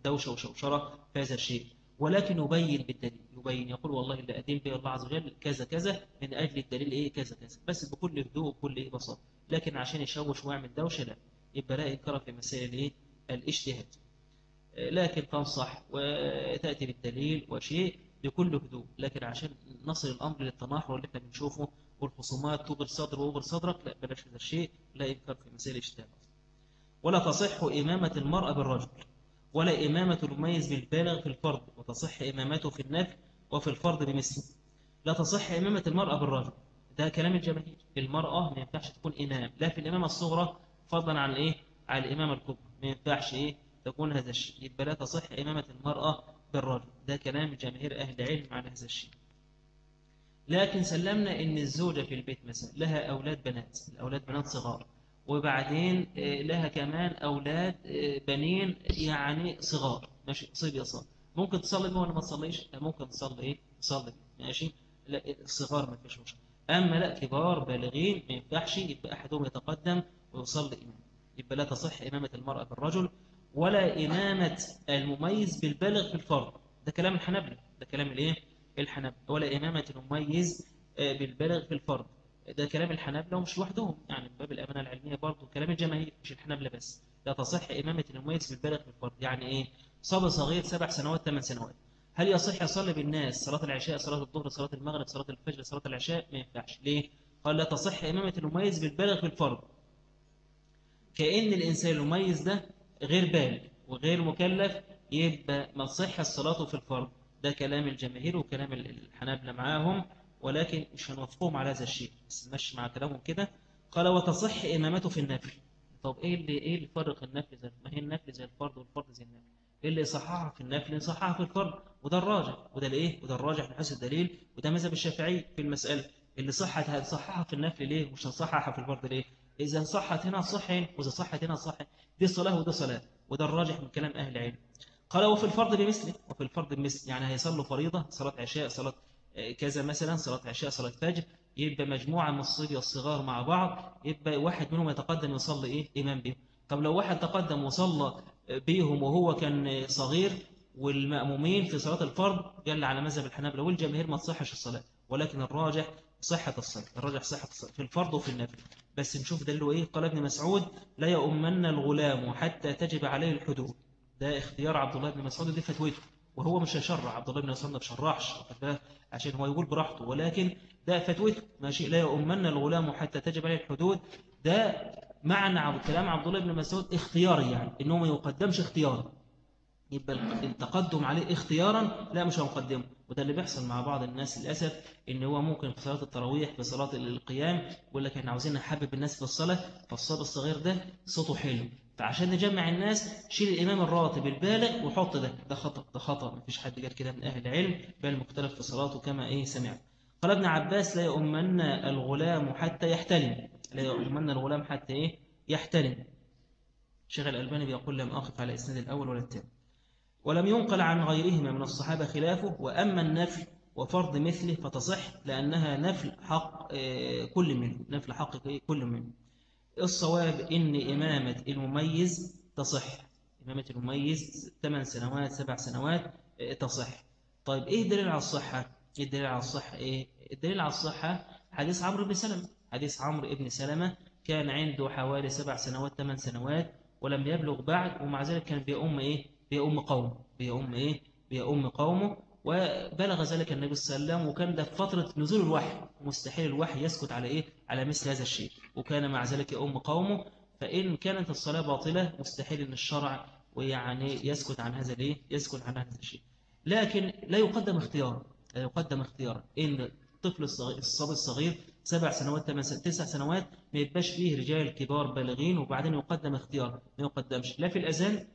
دوشة وشوشرة في هذا الشيء. ولكن يبين بالدليل يبين يقول والله اللي أدين به الله عز وجل كذا كذا من أجل الدليل إيه؟ كذا كذا. بس بكل هدوء وبكل إيه؟ بساطة. لكن عشان يشوش ويعمل دوشة لا؟ يبقى لا إنكار في مسائل الإيه الاجتهاد. لكن تنصح وتأتي بالدليل وشيء بكل هدوء. لكن عشان نصل الأمر للتناحر اللي إحنا بنشوفه والخصومات تغر صدر وغر صدرك لا بلاش هذا الشيء لا إنكار في مسائل الاجتهاد. ولا تصح إمامة المرأة بالرجل. ولا إمامة المميز بالبالغ في الفرض وتصح إمامته في النفل وفي الفرض بمثله. لا تصح إمامة المرأة بالرجل. ده كلام الجماهير. المرأة ما ينفعش تكون إمام. لا في الإمامة الصغرى فضلا عن إيه؟ على الإمامة الكبرى. ما ينفعش إيه؟ تكون هذا الشيء. يبقى لا تصح إمامة المرأة بالرجل. ده كلام جماهير أهل العلم على هذا الشيء. لكن سلمنا إن الزوجة في البيت مثلا لها أولاد بنات. الأولاد بنات صغار. وبعدين آه، لها كمان أولاد آه، بنين يعني صغار. ماشي؟ صبي صار ممكن تصلي بهم ولا ما تصليش؟ ممكن تصلي. إيه؟ تصلي. ماشي؟ لا الصغار ما فيش مشكلة. أما لا كبار بالغين ما ينفعش يبقى أحدهم يتقدم ويصلي إمام. يبقى لا تصح إمامة المرأة بالرجل ولا إمامة المميز بالبالغ في الفرض. ده كلام الحنبلة ده كلام الإيه؟ الحنبلة ولا إمامة المميز آه، بالبالغ في الفرض. ده كلام الحنابلة ومش لوحدهم. يعني باب الأمانة العلمية برضه كلام الجماهير مش الحنابلة بس. لا تصح إمامة المميز بالبالغ في الفرض يعني إيه؟ صبي صغير سبع سنوات ثمان سنوات. هل يصح يصلي بالناس صلاة العشاء صلاة الظهر صلاة المغرب صلاة الفجر صلاة العشاء؟ ما ينفعش. ليه؟ قال لا تصح إمامة المميز بالبالغ في الفرض كأن الإنسان المميز ده غير بالغ وغير مكلف يبقى ما تصح الصلاة في الفرض. ده كلام الجماهير وكلام الحنابلة معاهم. ولكن مش هنوافقهم على هذا الشيء. بس نمشي مع كلامهم كده. قال وتصح إمامته في النفل. طب إيه اللي إيه اللي فرق النفل زي ما هي النفل زي الفرض والفرض زي النفل؟ إيه اللي يصححها في النفل؟ يصححها في الفرض وده الراجح. وده الإيه وده الراجح من حيث الدليل. وده مذهب الشافعي في المسألة. اللي صحت هتصححها في النفل ليه؟ مش هتصححها في الفرض ليه؟ إذا صحت هنا صح وإذا صحت هنا صح. دي صلاة وده صلاة. وده الراجح من كلام أهل العلم. قال وفي الفرض بمثله وفي الفرض بمثل. يعني هيصلوا فريضة صلاة عشاء صلاة كذا مثلا صلاة عشاء صلاة فجر يبقى مجموعة من الصبية الصغار مع بعض يبقى واحد منهم يتقدم يصلي إيه؟ إمام بهم. طب لو واحد تقدم وصلى بيهم وهو كان صغير والمأمومين في صلاة الفرض قال على مذهب الحنابلة والجماهير ما تصحش الصلاة ولكن الراجح صحة الصلاة الراجح صحة الصلاة في الفرض وفي النفل. بس نشوف دلو إيه؟ قال ابن مسعود لا يؤمن الغلام حتى تجب عليه الحدود. ده اختيار عبد الله بن مسعود دي فتويته. وهو مش هيشرع عبد الله بن مسعود ما بشرعش عشان هو يقول براحته. ولكن ده فتوته ماشي لا يؤمن الغلام حتى تجب عليه الحدود. ده معنى كلام عبد الله بن مسعود اختياري يعني انه ما يقدمش اختيارا. يبقى التقدم عليه اختيارا لا مش هنقدمه. وده اللي بيحصل مع بعض الناس للأسف إن هو ممكن في صلاة التراويح في صلاة القيام يقول لك إحنا عاوزين نحبب الناس في الصلاة. فالصلاة الصغير ده صوته حلو. فعشان نجمع الناس شيل الإمام الراتب البالغ وحط ده. ده خطأ ده خطأ. مفيش حد قال كده من أهل العلم بل مختلف في صلاته كما إيه سمعت. قال ابن عباس لا يؤمن الغلام حتى يحتلم. لا يؤمن الغلام حتى إيه؟ يحتلم. شيخ الألباني بيقول لم أقف على إسناد الأول ولا الثاني ولم ينقل عن غيرهما من الصحابة خلافه وأما النفل وفرض مثله فتصح لأنها نفل حق آه، كل منه. نفل حق كل منه. الصواب إن إمامة المميز تصح إمامة المميز 8 سنوات سبع سنوات آه، تصح طيب إيه الدليل على الصحة؟ إيه الدليل على الصحة إيه؟ الدليل على الصحة حديث عمرو بن سلمة حديث عمرو بن سلمة كان عنده حوالي سبع سنوات ثمان سنوات ولم يبلغ بعد ومع ذلك كان بيأم إيه؟ بيأم قومه بيأم إيه؟ بيأم قومه وبلغ ذلك النبي صلى الله عليه وسلم وكان ده في فترة نزول الوحي. مستحيل الوحي يسكت على إيه؟ على مثل هذا الشيء. وكان مع ذلك أم قومه فإن كانت الصلاة باطلة مستحيل أن الشرع ويعني يسكت عن هذا الإيه؟ يسكت عن هذا الشيء. لكن لا يقدم اختيار لا يقدم اختيار إن الطفل الصبي الصغير سبع سنوات ثمان تسع سنوات ما يبقاش فيه رجال كبار بالغين وبعدين يقدم اختيار ما يقدمش. لا في الأذان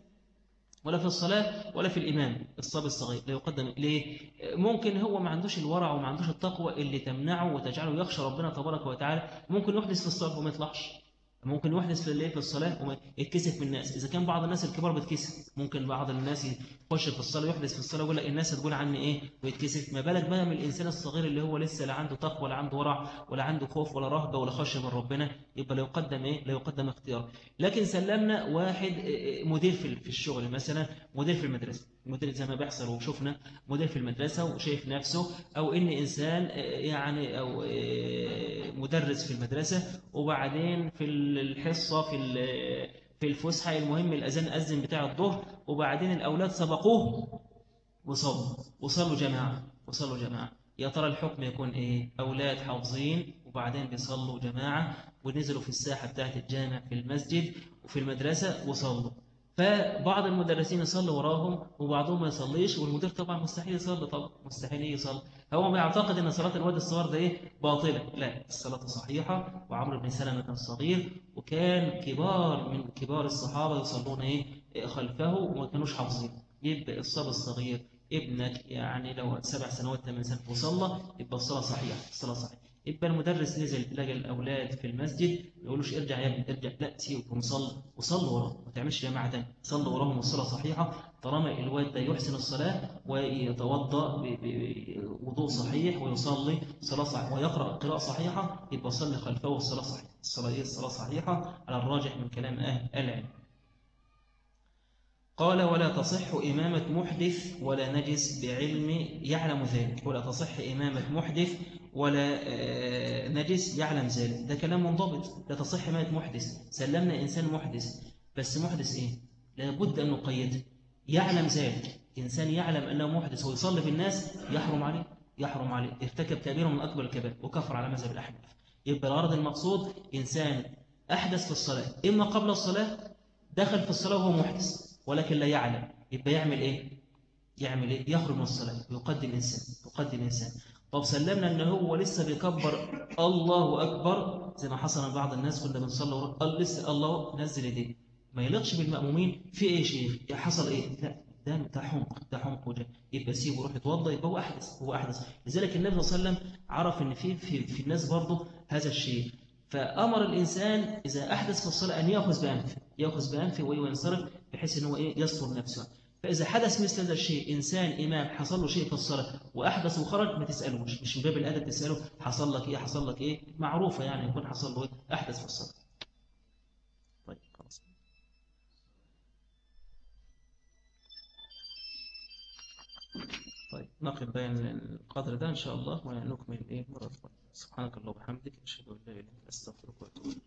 ولا في الصلاة ولا في الإمام الصبي الصغير. لا يقدم ليه ممكن هو ما عندوش الورع وما عندوش التقوى اللي تمنعه وتجعله يخشى ربنا تبارك وتعالى. ممكن يحدث في الصلاة وما يطلعش. ممكن في الليل في الصلاة وما يتكسف من الناس. إذا كان بعض الناس الكبار بتكسف ممكن بعض الناس يخش في الصلاة يحدث في الصلاة ويقول لك الناس هتقول عني إيه ويتكسف. ما بالك بقى من الإنسان الصغير اللي هو لسه لا عنده تقوى ولا عنده ورع ولا عنده خوف ولا رهبة ولا خشية من ربنا؟ يبقى لا يقدم إيه؟ لا يقدم اختيار. لكن سلمنا واحد مدير في في الشغل مثلا مدير في المدرسة. مدير زي ما بيحصل وشفنا مدير في المدرسة وشايف نفسه أو إن إنسان يعني أو مدرس في المدرسة وبعدين في الحصة في في الفسحة المهم الأذان أذن بتاع الظهر وبعدين الأولاد سبقوه وصلوا وصلوا جماعة وصلوا جماعة يا ترى الحكم يكون إيه؟ أولاد حافظين وبعدين بيصلوا جماعة ونزلوا في الساحة بتاعت الجامع في المسجد وفي المدرسة وصلوا. فبعض المدرسين يصلوا وراهم وبعضهم ما يصليش والمدير طبعا مستحيل يصلي طبعا مستحيل يصلي. هو ما يعتقد إن صلاة الواد الصغير ده إيه؟ باطلة. لا الصلاة صحيحة وعمرو بن سلمة كان صغير وكان كبار من كبار الصحابة يصلون إيه؟ خلفه وما كانوش حافظين. يبقى الصبي الصغير ابنك يعني لو سبع سنوات ثمان سنوات وصلى يبقى الصلاة صحيحة الصلاة صحيحة. يبقى المدرس نزل لقى الأولاد في المسجد ما يقولوش ارجع يا ابني ارجع لا سيبهم صل وصلوا وراهم ما تعملش جماعة تاني صلوا وراهم والصلاة صحيحة طالما الواد ده يحسن الصلاة ويتوضأ بوضوء صحيح ويصلي صلاة صحيحة ويقرأ قراءة صحيحة يبقى صلي خلفه والصلاة صحيحة الصلاة هي الصلاة صحيحة على الراجح من كلام أهل العلم. قال ولا تصح إمامة محدث ولا نجس بعلم يعلم ذلك. ولا تصح إمامة محدث ولا نجس يعلم ذلك. ده كلام منضبط. لا تصح إمامة محدث. سلمنا إنسان محدث. بس محدث إيه؟ لابد أن نقيده يعلم ذلك. إنسان يعلم أنه محدث ويصلي بالناس يحرم عليه. يحرم عليه. ارتكب كبيرة من أكبر الكبائر وكفر على مذهب الأحناف. يبقى الغرض المقصود إنسان أحدث في الصلاة. إما قبل الصلاة دخل في الصلاة وهو محدث ولكن لا يعلم. يبقى يعمل إيه؟ يعمل إيه؟ يخرج من الصلاة. يقدم إنسان. يقدم إنسان. طب سلمنا إن هو لسه بيكبر. الله أكبر. زي ما حصل من بعض الناس كنا بنصلي قال لسه الله نزل إيديه. ما يليقش بالمأمومين. في إيه شيخ؟ حصل إيه؟ لا ده ده حمق ده حمق وجه. يبقى سيبه يروح يتوضا يبقى هو أحدث هو أحدث. لذلك النبي صلى الله عليه وسلم عرف إن في في, في الناس برضه هذا الشيء. فأمر الإنسان إذا أحدث في الصلاة أن يأخذ بأنفه يأخذ بأنفه وينصرف بحيث إن هو إيه؟ يستر نفسه. فإذا حدث مثل هذا الشيء إنسان إمام حصل له شيء في الصلاة وأحدث وخرج ما تسألوش مش من باب الأدب تسأله حصل لك إيه حصل لك إيه؟ معروفة يعني يكون حصل له إيه أحدث في الصلاة. طيب خلاص. طيب نقف بين القدر ده إن شاء الله ونكمل إيه مرة سبحانك اللهم وبحمدك أشهد أن لا إله إلا أنت أستغفرك وأتوب إليك.